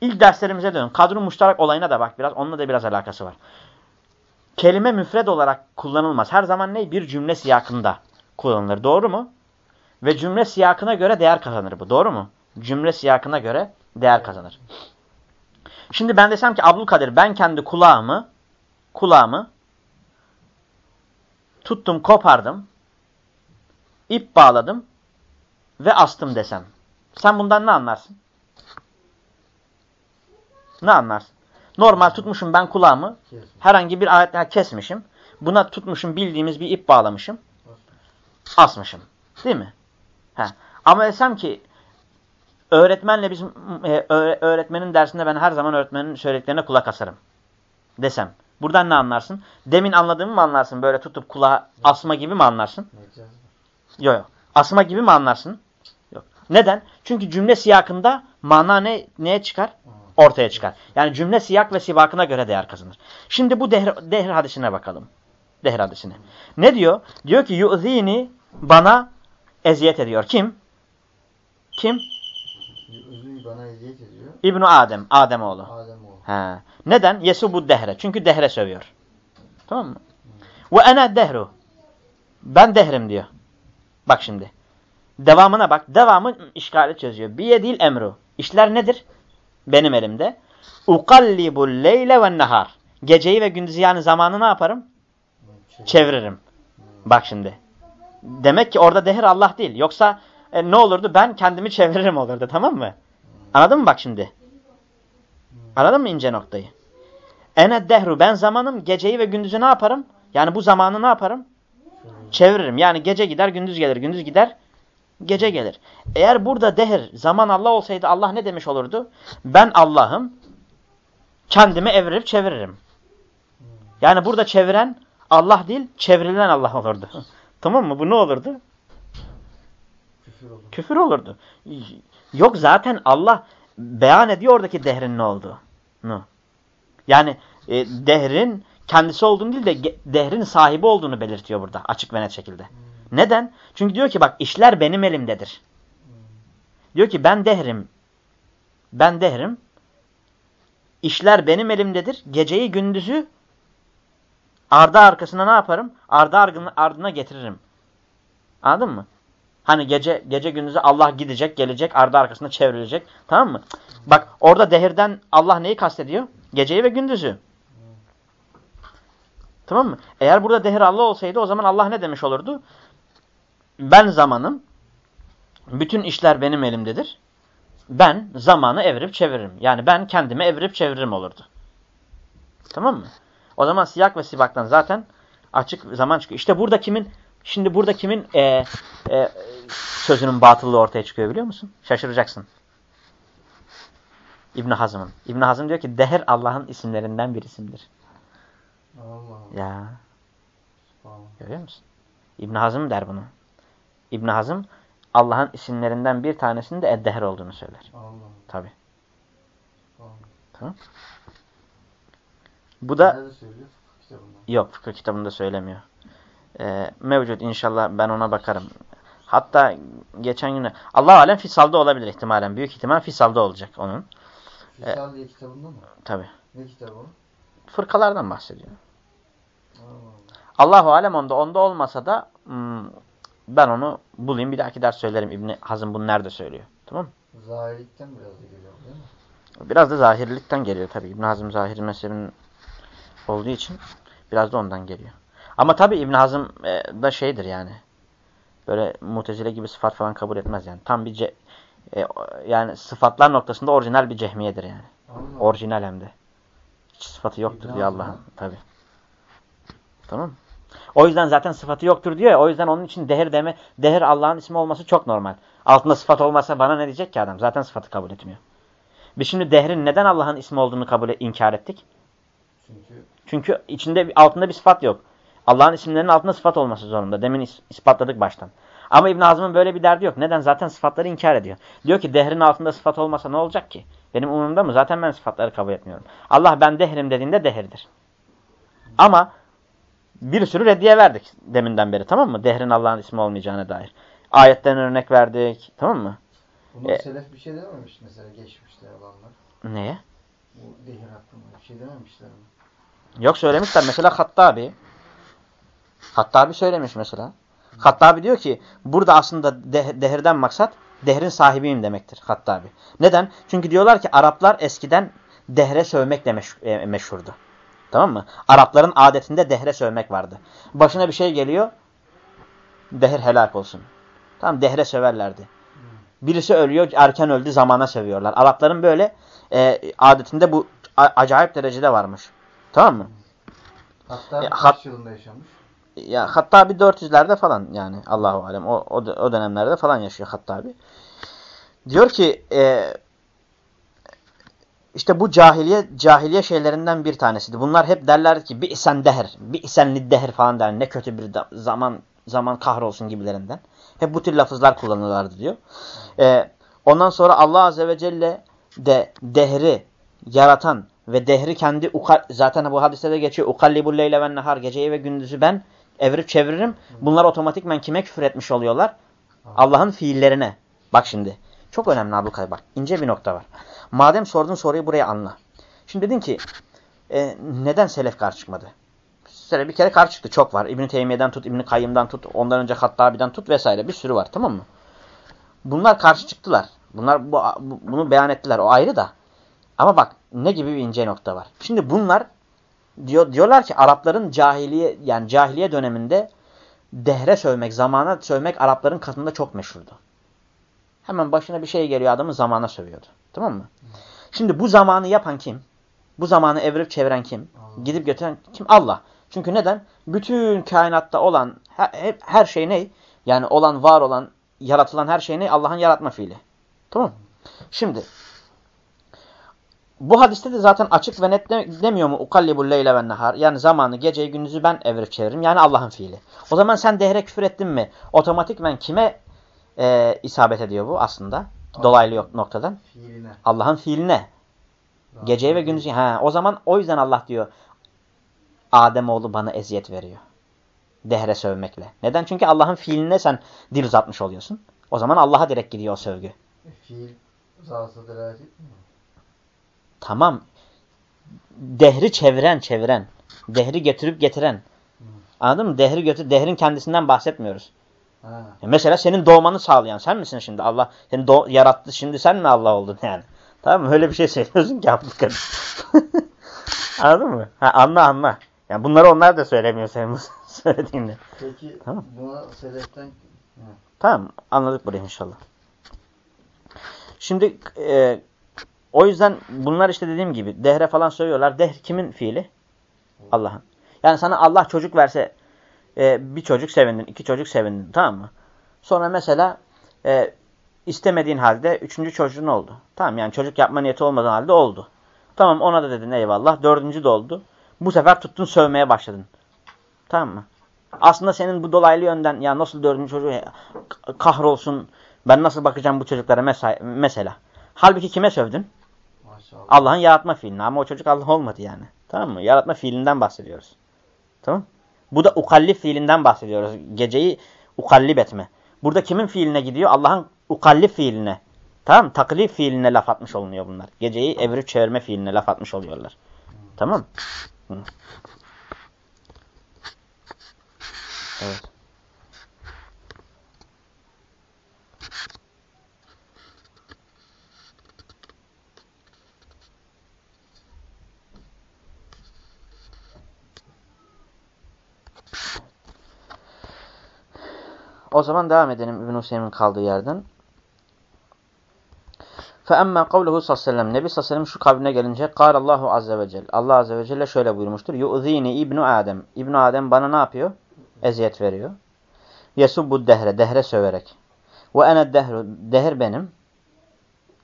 ilk derslerimize dönün. Kadru muştarak olayına da bak biraz. Onunla da biraz alakası var. Kelime müfred olarak kullanılmaz. Her zaman ne? Bir cümle siyakında kullanılır. Doğru mu? Ve cümle siyakına göre değer kazanır bu. Doğru mu? Cümle siyakına göre değer kazanır. Şimdi ben desem ki Abdülkadir ben kendi kulağımı kulağımı tuttum kopardım ip bağladım ve astım desem. Sen bundan ne anlarsın? Ne anlarsın? Normal tutmuşum ben kulağımı. Herhangi bir ayetle kesmişim. Buna tutmuşum bildiğimiz bir ip bağlamışım. Asmışım. Değil mi? He. Ama desem ki öğretmenle bizim e, öğretmenin dersinde ben her zaman öğretmenin söylediklerine kulak asarım. Desem. Buradan ne anlarsın? Demin anladığımı mı anlarsın? Böyle tutup kulağa asma gibi mi anlarsın? Yok yok. Asma gibi mi anlarsın? Yok. Neden? Çünkü cümle siyakında mana ne, neye çıkar? Ortaya çıkar. Yani cümle siyak ve sibakına göre değer kazanır. Şimdi bu dehr, dehr hadisine bakalım. Dehr hadisine. Ne diyor? Diyor ki yu'zini bana eziyet ediyor. Kim? Kim? Bana eziyet ediyor. İbnu Adem. Ademoğlu. Ademoğlu. He. Neden? Yesu bu dehre. Çünkü dehre sövüyor. Tamam mı? Ve ene dehru. Ben dehrim diyor. Bak şimdi. Devamına bak. Devamı işgali çözüyor. Biye değil emru. İşler nedir? Benim elimde. Ukallibul leyle ve nehar. Geceyi ve gündüzü yani zamanı ne yaparım? Çeviririm. Bak şimdi. Demek ki orada dehir Allah değil. Yoksa e, ne olurdu? Ben kendimi çeviririm olurdu. Tamam mı? Anladın mı bak şimdi? Anladın mı ince noktayı? Ene dehru. Ben zamanım. Geceyi ve gündüzü ne yaparım? Yani bu zamanı ne yaparım? Çeviririm. Yani gece gider gündüz gelir. Gündüz gider gece gelir. Eğer burada dehir zaman Allah olsaydı Allah ne demiş olurdu? Ben Allah'ım kendimi evirip çeviririm. Yani burada çeviren Allah değil çevrilen Allah olurdu. tamam mı? Bu ne olurdu? Küfür olurdu. Küfür olurdu. Yok zaten Allah beyan ediyor oradaki dehrin ne olduğunu. Yani e, dehrin kendisi olduğunu değil de dehrin sahibi olduğunu belirtiyor burada açık ve net şekilde. Hmm. Neden? Çünkü diyor ki bak işler benim elimdedir. Diyor ki ben dehrim. Ben dehrim. İşler benim elimdedir. Geceyi gündüzü ardı arkasına ne yaparım? Ardı ardına getiririm. Anladın mı? Hani gece gece gündüzü Allah gidecek, gelecek, ardı arkasında çevrilecek. Tamam mı? Bak orada dehirden Allah neyi kastediyor? Geceyi ve gündüzü. Tamam mı? Eğer burada dehir Allah olsaydı o zaman Allah ne demiş olurdu? Ben zamanım, bütün işler benim elimdedir. Ben zamanı evirip çeviririm. Yani ben kendimi evirip çeviririm olurdu. Tamam mı? O zaman siyak ve sibaktan zaten açık zaman çıkıyor. İşte burada kimin, şimdi burada kimin e, e, sözünün batıllığı ortaya çıkıyor biliyor musun? Şaşıracaksın. İbn Hazm'ın. İbn Hazm diyor ki deher Allah'ın isimlerinden bir isimdir. Allah Allah. Ya. Allah. Görüyor musun? İbn Hazm der bunu. İbn Hazm Allah'ın isimlerinden bir tanesinin de eddeher olduğunu söyler. Allah. Tabi. Tamam. Bu da. Yok fıkıh kitabında söylemiyor. Ee, mevcut inşallah ben ona bakarım. Hatta geçen gün Allah alem fisalda olabilir ihtimalen. Büyük ihtimal fisalda olacak onun. Fisal diye kitabında mı? Tabi. Ne kitabı o? Fırkalardan bahsediyor. Allah Allahu alem onda onda olmasa da hmm, ben onu bulayım bir dahaki ders söylerim. İbni Hazım bunu nerede söylüyor. Tamam mı? Zahirlikten biraz da geliyor değil mi? Biraz da zahirlikten geliyor tabi. İbn Hazım zahiri mezhebinin olduğu için biraz da ondan geliyor. Ama tabi İbn Hazım e, da şeydir yani. Böyle mutezile gibi sıfat falan kabul etmez yani. Tam bir ce, e, yani sıfatlar noktasında orijinal bir cehmiyedir yani. Allah. Orijinal hem de. Hiç sıfatı yoktur diyor Allah'ın. Tabi. Tamam O yüzden zaten sıfatı yoktur diyor ya. O yüzden onun için dehir deme, dehir Allah'ın ismi olması çok normal. Altında sıfat olmasa bana ne diyecek ki adam? Zaten sıfatı kabul etmiyor. Biz şimdi dehrin neden Allah'ın ismi olduğunu kabul inkar ettik? Çünkü Çünkü içinde altında bir sıfat yok. Allah'ın isimlerinin altında sıfat olması zorunda. Demin is ispatladık baştan. Ama İbn Hazm'ın böyle bir derdi yok. Neden? Zaten sıfatları inkar ediyor. Diyor ki dehrin altında sıfat olmasa ne olacak ki? Benim umurumda mı? Zaten ben sıfatları kabul etmiyorum. Allah ben dehrim dediğinde dehirdir. Ama bir sürü reddiye verdik deminden beri tamam mı? Dehrin Allah'ın ismi olmayacağına dair. Ayetten örnek verdik. Tamam mı? buna E- selef bir şey dememiş mesela geçmişler olanlar. Neye? Bu dehir hakkında bir şey dememişler mi? Yok söylemişler. Mesela Hattabi. Hattabi söylemiş mesela. Hattabi diyor ki burada aslında de dehirden maksat dehrin sahibiyim demektir Hattabi. Neden? Çünkü diyorlar ki Araplar eskiden dehre sövmekle meş e, meşhurdu. Tamam mı? Arapların adetinde dehre sövmek vardı. Başına bir şey geliyor. Dehir helak olsun. Tamam dehre söverlerdi. Birisi ölüyor erken öldü zamana sövüyorlar. Arapların böyle e, adetinde bu acayip derecede varmış. Tamam mı? Hatta E, kaç hat- yılında yaşamış? Ya Hattabi 400'lerde falan yani Allahu alem o, o o dönemlerde falan yaşıyor Hattabi. Diyor ki e, işte bu cahiliye cahiliye şeylerinden bir tanesiydi. Bunlar hep derlerdi ki bir isen deher, bir isen deher falan der. Ne kötü bir zaman zaman kahrolsun gibilerinden. Hep bu tür lafızlar kullanırlardı diyor. E, ondan sonra Allah azze ve celle de dehri yaratan ve dehri kendi zaten bu hadiste de geçiyor. Ukallibul leyle ve nehar geceyi ve gündüzü ben evirip çeviririm. Bunlar otomatikmen kime küfür etmiş oluyorlar? Allah'ın fiillerine. Bak şimdi. Çok önemli Abdülkadir bak. ince bir nokta var. Madem sordun soruyu buraya anla. Şimdi dedin ki e, neden selef karşı çıkmadı? Selef bir kere karşı çıktı. Çok var. İbn-i Teymiye'den tut, İbn-i Kayyım'dan tut, ondan önce Hattabi'den tut vesaire. Bir sürü var tamam mı? Bunlar karşı çıktılar. Bunlar bu, bu- bunu beyan ettiler. O ayrı da. Ama bak ne gibi bir ince nokta var. Şimdi bunlar diyor, diyorlar ki Arapların cahiliye yani cahiliye döneminde dehre sövmek, zamana sövmek Arapların katında çok meşhurdu. Hemen başına bir şey geliyor adamı zamana sövüyordu. Tamam mı? Şimdi bu zamanı yapan kim? Bu zamanı evirip çeviren kim? Allah. Gidip götüren kim? Allah. Çünkü neden? Bütün kainatta olan her, her şey ne? Yani olan, var olan, yaratılan her şey ne? Allah'ın yaratma fiili. Tamam mı? Şimdi bu hadiste de zaten açık ve net de- demiyor mu? Ukallibul leyle ve nehar. Yani zamanı, geceyi, gündüzü ben evirip çeviririm. Yani Allah'ın fiili. O zaman sen dehre küfür ettin mi? Otomatikmen kime e, isabet ediyor bu aslında? Dolaylı noktadan. Allah'ın fiiline. Geceyi ve gündüzü. Ha, o zaman o yüzden Allah diyor Ademoğlu bana eziyet veriyor. Dehre sövmekle. Neden? Çünkü Allah'ın fiiline sen dil uzatmış oluyorsun. O zaman Allah'a direkt gidiyor o sövgü. E, Fiil zatı delalet etmiyor. Tamam. Dehri çeviren çeviren. Dehri getirip getiren. Anladın mı? Dehri götür. Dehrin kendisinden bahsetmiyoruz. Ha. Ya Mesela senin doğmanı sağlayan sen misin şimdi? Allah seni yarattı. Şimdi sen mi Allah oldun yani? Tamam mı? Öyle bir şey söylüyorsun ki Abdülkadir. Anladın mı? Ha, anla anla. Yani bunları onlar da söylemiyor senin bu söylediğini. Peki Tamam. buna seleften Tamam anladık burayı inşallah. Şimdi e, o yüzden bunlar işte dediğim gibi dehre falan söylüyorlar. Dehr kimin fiili? Allah'ın. Yani sana Allah çocuk verse e, bir çocuk sevindin, iki çocuk sevindin tamam mı? Sonra mesela e, istemediğin halde üçüncü çocuğun oldu. Tamam yani çocuk yapma niyeti olmadan halde oldu. Tamam ona da dedin eyvallah. Dördüncü de oldu. Bu sefer tuttun sövmeye başladın. Tamam mı? Aslında senin bu dolaylı yönden ya nasıl dördüncü çocuğu kahrolsun ben nasıl bakacağım bu çocuklara mesela. Halbuki kime sövdün? Allah'ın yaratma fiiline ama o çocuk Allah olmadı yani. Tamam mı? Yaratma fiilinden bahsediyoruz. Tamam Bu da ukallif fiilinden bahsediyoruz. Geceyi ukallib etme. Burada kimin fiiline gidiyor? Allah'ın ukallif fiiline. Tamam? Taklif fiiline laf atmış olunuyor bunlar. Geceyi evirip çevirme fiiline laf atmış oluyorlar. Tamam Hı. Evet. O zaman devam edelim İbn-i Hüseyin kaldığı yerden. فَاَمَّا قَوْلُهُ sallallahu Nebi sallallahu şu kavline gelince قَالَ Allahu azze ve celle. Allah azze ve celle şöyle buyurmuştur. يُؤْذ۪ينِ İbnu Adem. İbn Adem bana ne yapıyor? Eziyet veriyor. Yesubbu dehre. Dehre söverek. Ve ene dehru. Dehr benim.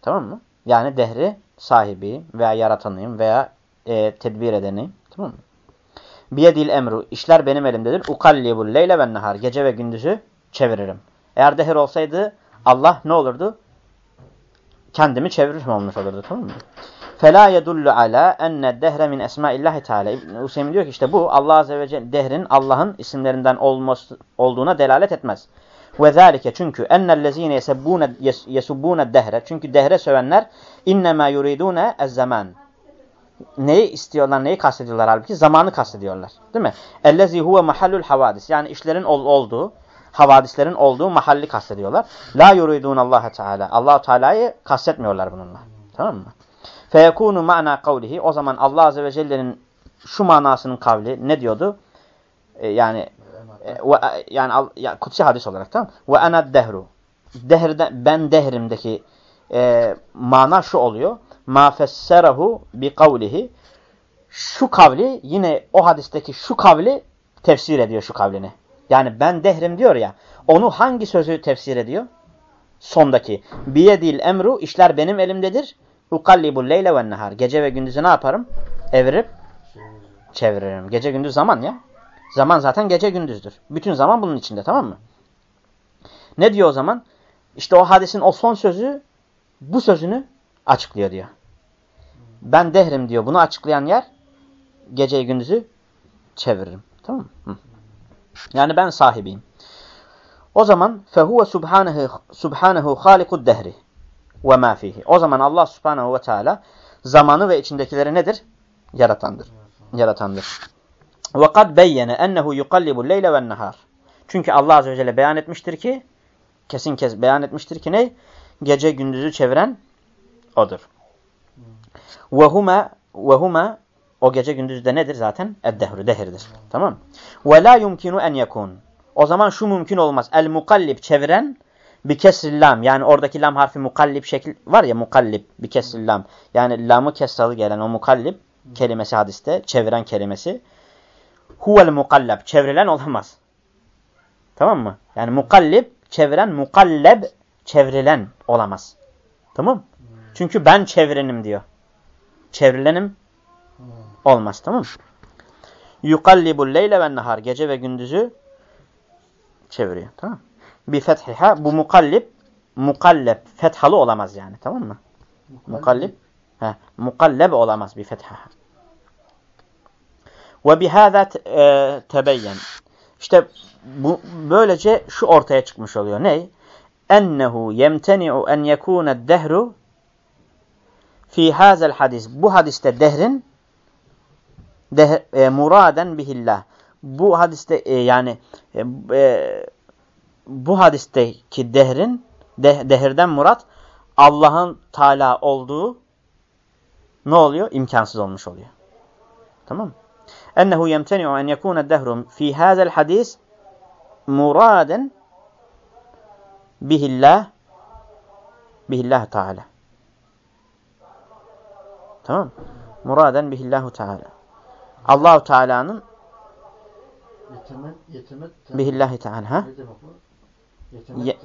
Tamam mı? Yani dehri sahibiyim veya yaratanıyım veya e, tedbir edeniyim. Tamam mı? Biyedil emru. İşler benim elimdedir. Ukallibul leyle ve nehar. Gece ve gündüzü çeviririm. Eğer dehir olsaydı Allah ne olurdu? Kendimi çeviririm olmuş olurdu. Tamam mı? Fela yedullu ala enne dehre min esmaillahi teala. İbn Hüseyin diyor ki işte bu Allah azze ve celle dehrin Allah'ın isimlerinden olması, olduğuna delalet etmez. Zalike çünkü ennellezine yesubbune yesubbune dehre çünkü dehre sövenler yuridune ez zaman. Neyi istiyorlar, neyi kastediyorlar halbuki? Zamanı kastediyorlar. Değil mi? Ellezi huve mahallul havadis. Yani işlerin ol olduğu, havadislerin olduğu mahalli kastediyorlar. La yuridun Allah Teala. Allahu Teala'yı kastetmiyorlar bununla. Tamam mı? Feyekunu ma'na kavlihi. O zaman Allah Azze ve Celle'nin şu manasının kavli ne diyordu? Ee, yani e, ve, yani ya, kutsi hadis olarak tamam Ve ana dehru. Dehrde, ben dehrimdeki e, mana şu oluyor. Ma fesserahu bi kavlihi. Şu kavli yine o hadisteki şu kavli tefsir ediyor şu kavlini. Yani ben dehrim diyor ya. Onu hangi sözü tefsir ediyor? Sondaki. Biyedil emru işler benim elimdedir. Ukallibul leyle ve nehar. Gece ve gündüzü ne yaparım? Evirip çeviririm. Gece gündüz zaman ya. Zaman zaten gece gündüzdür. Bütün zaman bunun içinde tamam mı? Ne diyor o zaman? İşte o hadisin o son sözü bu sözünü açıklıyor diyor. Ben dehrim diyor. Bunu açıklayan yer geceyi gündüzü çeviririm. Tamam mı? Yani ben sahibiyim. O zaman fehuve subhanehu subhanehu halikud dehri ve ma fihi. O zaman Allah subhanehu ve teala zamanı ve içindekileri nedir? Yaratandır. Yaratandır. Ve kad beyyene ennehu yukallibu leyle ve nehar. Çünkü Allah azze ve celle beyan etmiştir ki kesin kez beyan etmiştir ki ne? Gece gündüzü çeviren odur. Ve huma ve huma o gece gündüz de nedir zaten? Eddehru dehirdir. Tamam Ve la yumkinu en yekun. O zaman şu mümkün olmaz. El mukallib çeviren bir kesril. Yani oradaki lam harfi mukallib şekil var ya mukallib bir kesril. Yani lamı kesralı gelen o mukallib kelimesi hadiste çeviren kelimesi. Huvel mukallab çevrilen olamaz. Tamam mı? Yani mukallib çeviren mukalleb çevrilen olamaz. Tamam? Çünkü ben çevirenim diyor. Çevrilenim olmaz. Tamam mı? Yukallibul leyle ve nahar. Gece ve gündüzü çeviriyor. Tamam Bir fethiha. Bu mukallib mukalleb fethalı olamaz yani. Tamam mı? Mukallib. He, mukalleb olamaz bir fethaha. Ve bihâzâ e, tebeyyen. İşte bu, böylece şu ortaya çıkmış oluyor. Ne? Ennehu yemteni'u en yekûne dehru fi hazel hadis. Bu hadiste dehrin deh, e, muraden bihillah. Bu hadiste e, yani e, e, bu hadisteki dehrin de, dehirden murat Allah'ın Teala olduğu ne oluyor? İmkansız olmuş oluyor. Tamam mı? Ennehu yemteni'u en yekûne dehrum fi hazel hadis muraden bihillah bihillah Teala. Tamam Muraden bihillahu Teala. Allahu Teala'nın bihillahi Teala. Ha? Ye,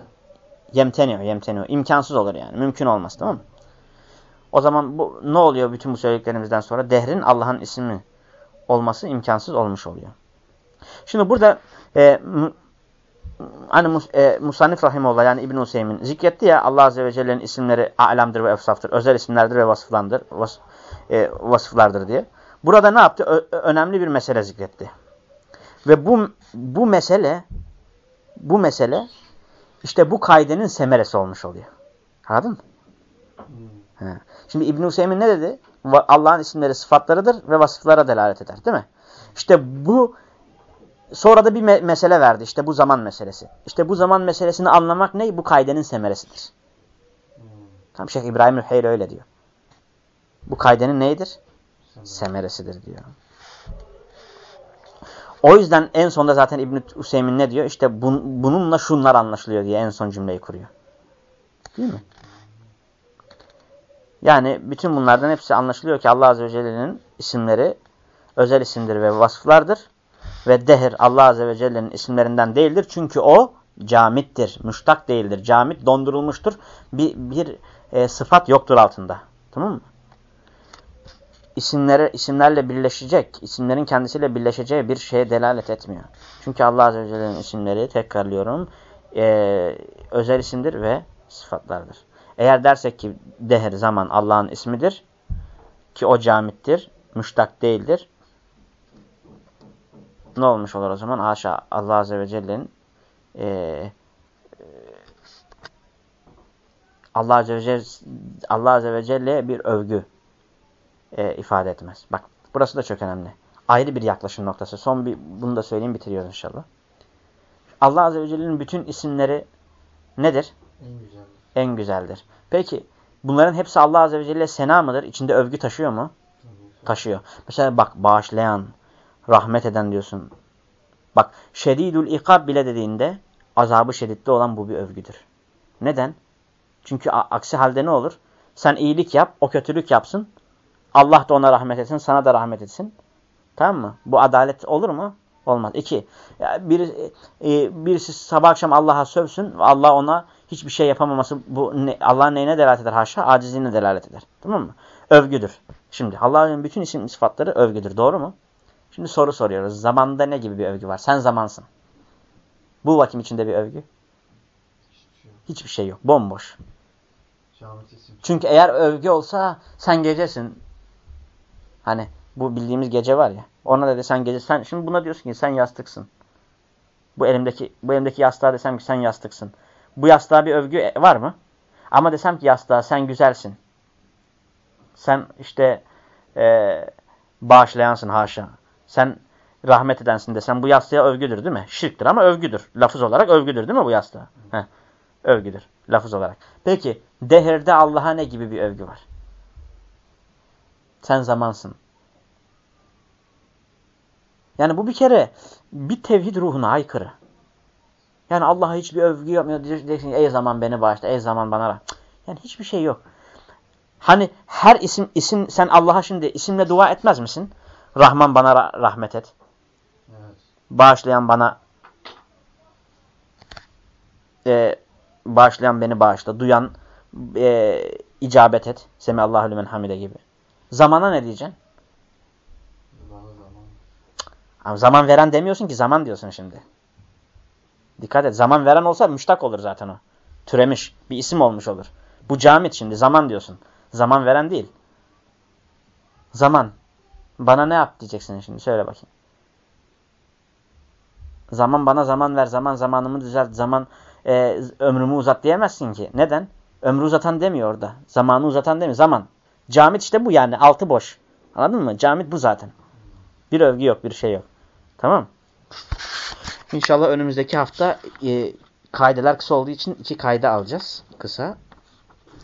yemteniyor, yemteniyor. İmkansız olur yani. Mümkün olmaz tamam mı? O zaman bu ne oluyor bütün bu söylediklerimizden sonra? Dehrin Allah'ın ismi olması imkansız olmuş oluyor. Şimdi burada e, hani mus, e, Musannif Rahimullah yani İbn-i Hüseyin zikretti ya Allah Azze ve Celle'nin isimleri alemdir ve efsaftır. Özel isimlerdir ve vasıflandır, vas, e, vasıflardır diye. Burada ne yaptı? Ö önemli bir mesele zikretti. Ve bu bu mesele bu mesele işte bu kaidenin semeresi olmuş oluyor. Anladın mı? Hmm. Şimdi İbn Hüseyin ne dedi? Allah'ın isimleri sıfatlarıdır ve vasıflara delalet eder. Değil mi? İşte bu sonra da bir me mesele verdi. İşte bu zaman meselesi. İşte bu zaman meselesini anlamak ne? Bu kaidenin semeresidir. Hmm. Tam Şeyh İbrahim Hüheyr öyle diyor. Bu kaidenin neydir? Semeresidir diyor. O yüzden en sonda zaten İbn-i Hüseyin ne diyor? İşte bun, bununla şunlar anlaşılıyor diye en son cümleyi kuruyor. Değil mi? Yani bütün bunlardan hepsi anlaşılıyor ki Allah Azze ve Celle'nin isimleri özel isimdir ve vasıflardır. Ve dehir Allah Azze ve Celle'nin isimlerinden değildir. Çünkü o camittir, müştak değildir. Camit dondurulmuştur. Bir, bir e, sıfat yoktur altında. Tamam mı? İsimlere, isimlerle birleşecek, isimlerin kendisiyle birleşeceği bir şeye delalet etmiyor. Çünkü Allah Azze ve Celle'nin isimleri, tekrarlıyorum, e, özel isimdir ve sıfatlardır. Eğer dersek ki dehr zaman Allah'ın ismidir ki o camittir, müştak değildir. Ne olmuş olur o zaman? Haşa Allah Azze ve Celle'nin e, Allah Azze ve Celle, Allah Azze ve Celle'ye bir övgü e, ifade etmez. Bak burası da çok önemli. Ayrı bir yaklaşım noktası. Son bir bunu da söyleyeyim bitiriyoruz inşallah. Allah Azze ve Celle'nin bütün isimleri nedir? En güzeldir. En güzeldir. Peki bunların hepsi Allah Azze ve Celle sena mıdır? İçinde övgü taşıyor mu? Taşıyor. Mesela bak bağışlayan, rahmet eden diyorsun. Bak şedidül ikab bile dediğinde azabı şedidde olan bu bir övgüdür. Neden? Çünkü aksi halde ne olur? Sen iyilik yap, o kötülük yapsın. Allah da ona rahmet etsin, sana da rahmet etsin. Tamam mı? Bu adalet olur mu? Olmaz. İki, bir, e, birisi sabah akşam Allah'a sövsün, Allah ona hiçbir şey yapamaması bu ne, Allah'ın neyine delalet eder? Haşa, acizliğine delalet eder. Tamam mı? Övgüdür. Şimdi Allah'ın bütün isim sıfatları övgüdür. Doğru mu? Şimdi soru soruyoruz. Zamanda ne gibi bir övgü var? Sen zamansın. Bu vakit içinde bir övgü. Hiçbir şey yok. Hiçbir şey yok. Bomboş. Çünkü eğer övgü olsa sen gecesin. Hani bu bildiğimiz gece var ya. Ona da desen gece sen şimdi buna diyorsun ki sen yastıksın. Bu elimdeki bu elimdeki yastığa desem ki sen yastıksın. Bu yastığa bir övgü var mı? Ama desem ki yastığa sen güzelsin. Sen işte e, bağışlayansın haşa. Sen rahmet edensin desem bu yastığa övgüdür değil mi? Şirktir ama övgüdür. Lafız olarak övgüdür değil mi bu yastığa? Heh. Övgüdür. Lafız olarak. Peki dehirde Allah'a ne gibi bir övgü var? Sen zamansın. Yani bu bir kere bir tevhid ruhuna aykırı. Yani Allah'a hiçbir övgü yapmıyor. Diyeceksin ey zaman beni bağışla, ey zaman bana rah. Yani hiçbir şey yok. Hani her isim isim sen Allah'a şimdi isimle dua etmez misin? Rahman bana rah rahmet et. Evet. Bağışlayan bana e, bağışlayan beni bağışla. Duyan e, icabet et. Semi lümen hamide gibi. Zamana ne diyeceksin? Zaman. Ama zaman veren demiyorsun ki zaman diyorsun şimdi. Dikkat et. Zaman veren olsa müştak olur zaten o. Türemiş. Bir isim olmuş olur. Bu camit şimdi. Zaman diyorsun. Zaman veren değil. Zaman. Bana ne yap diyeceksin şimdi. Söyle bakayım. Zaman bana zaman ver. Zaman zamanımı düzelt. Zaman e, ömrümü uzat diyemezsin ki. Neden? Ömrü uzatan demiyor orada. Zamanı uzatan demiyor. Zaman. Camit işte bu yani. Altı boş. Anladın mı? Camit bu zaten. Bir övgü yok. Bir şey yok. Tamam İnşallah önümüzdeki hafta e, kaydeler kısa olduğu için iki kayda alacağız. Kısa.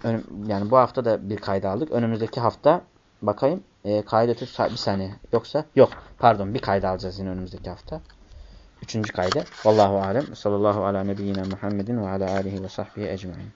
Ön, yani bu hafta da bir kayda aldık. Önümüzdeki hafta bakayım. E, kayda tut bir saniye. Yoksa yok. Pardon bir kayda alacağız yine önümüzdeki hafta. Üçüncü kayda. Vallahu alem. Sallallahu ala nebiyyina Muhammedin ve ala alihi ve sahbihi ecmain.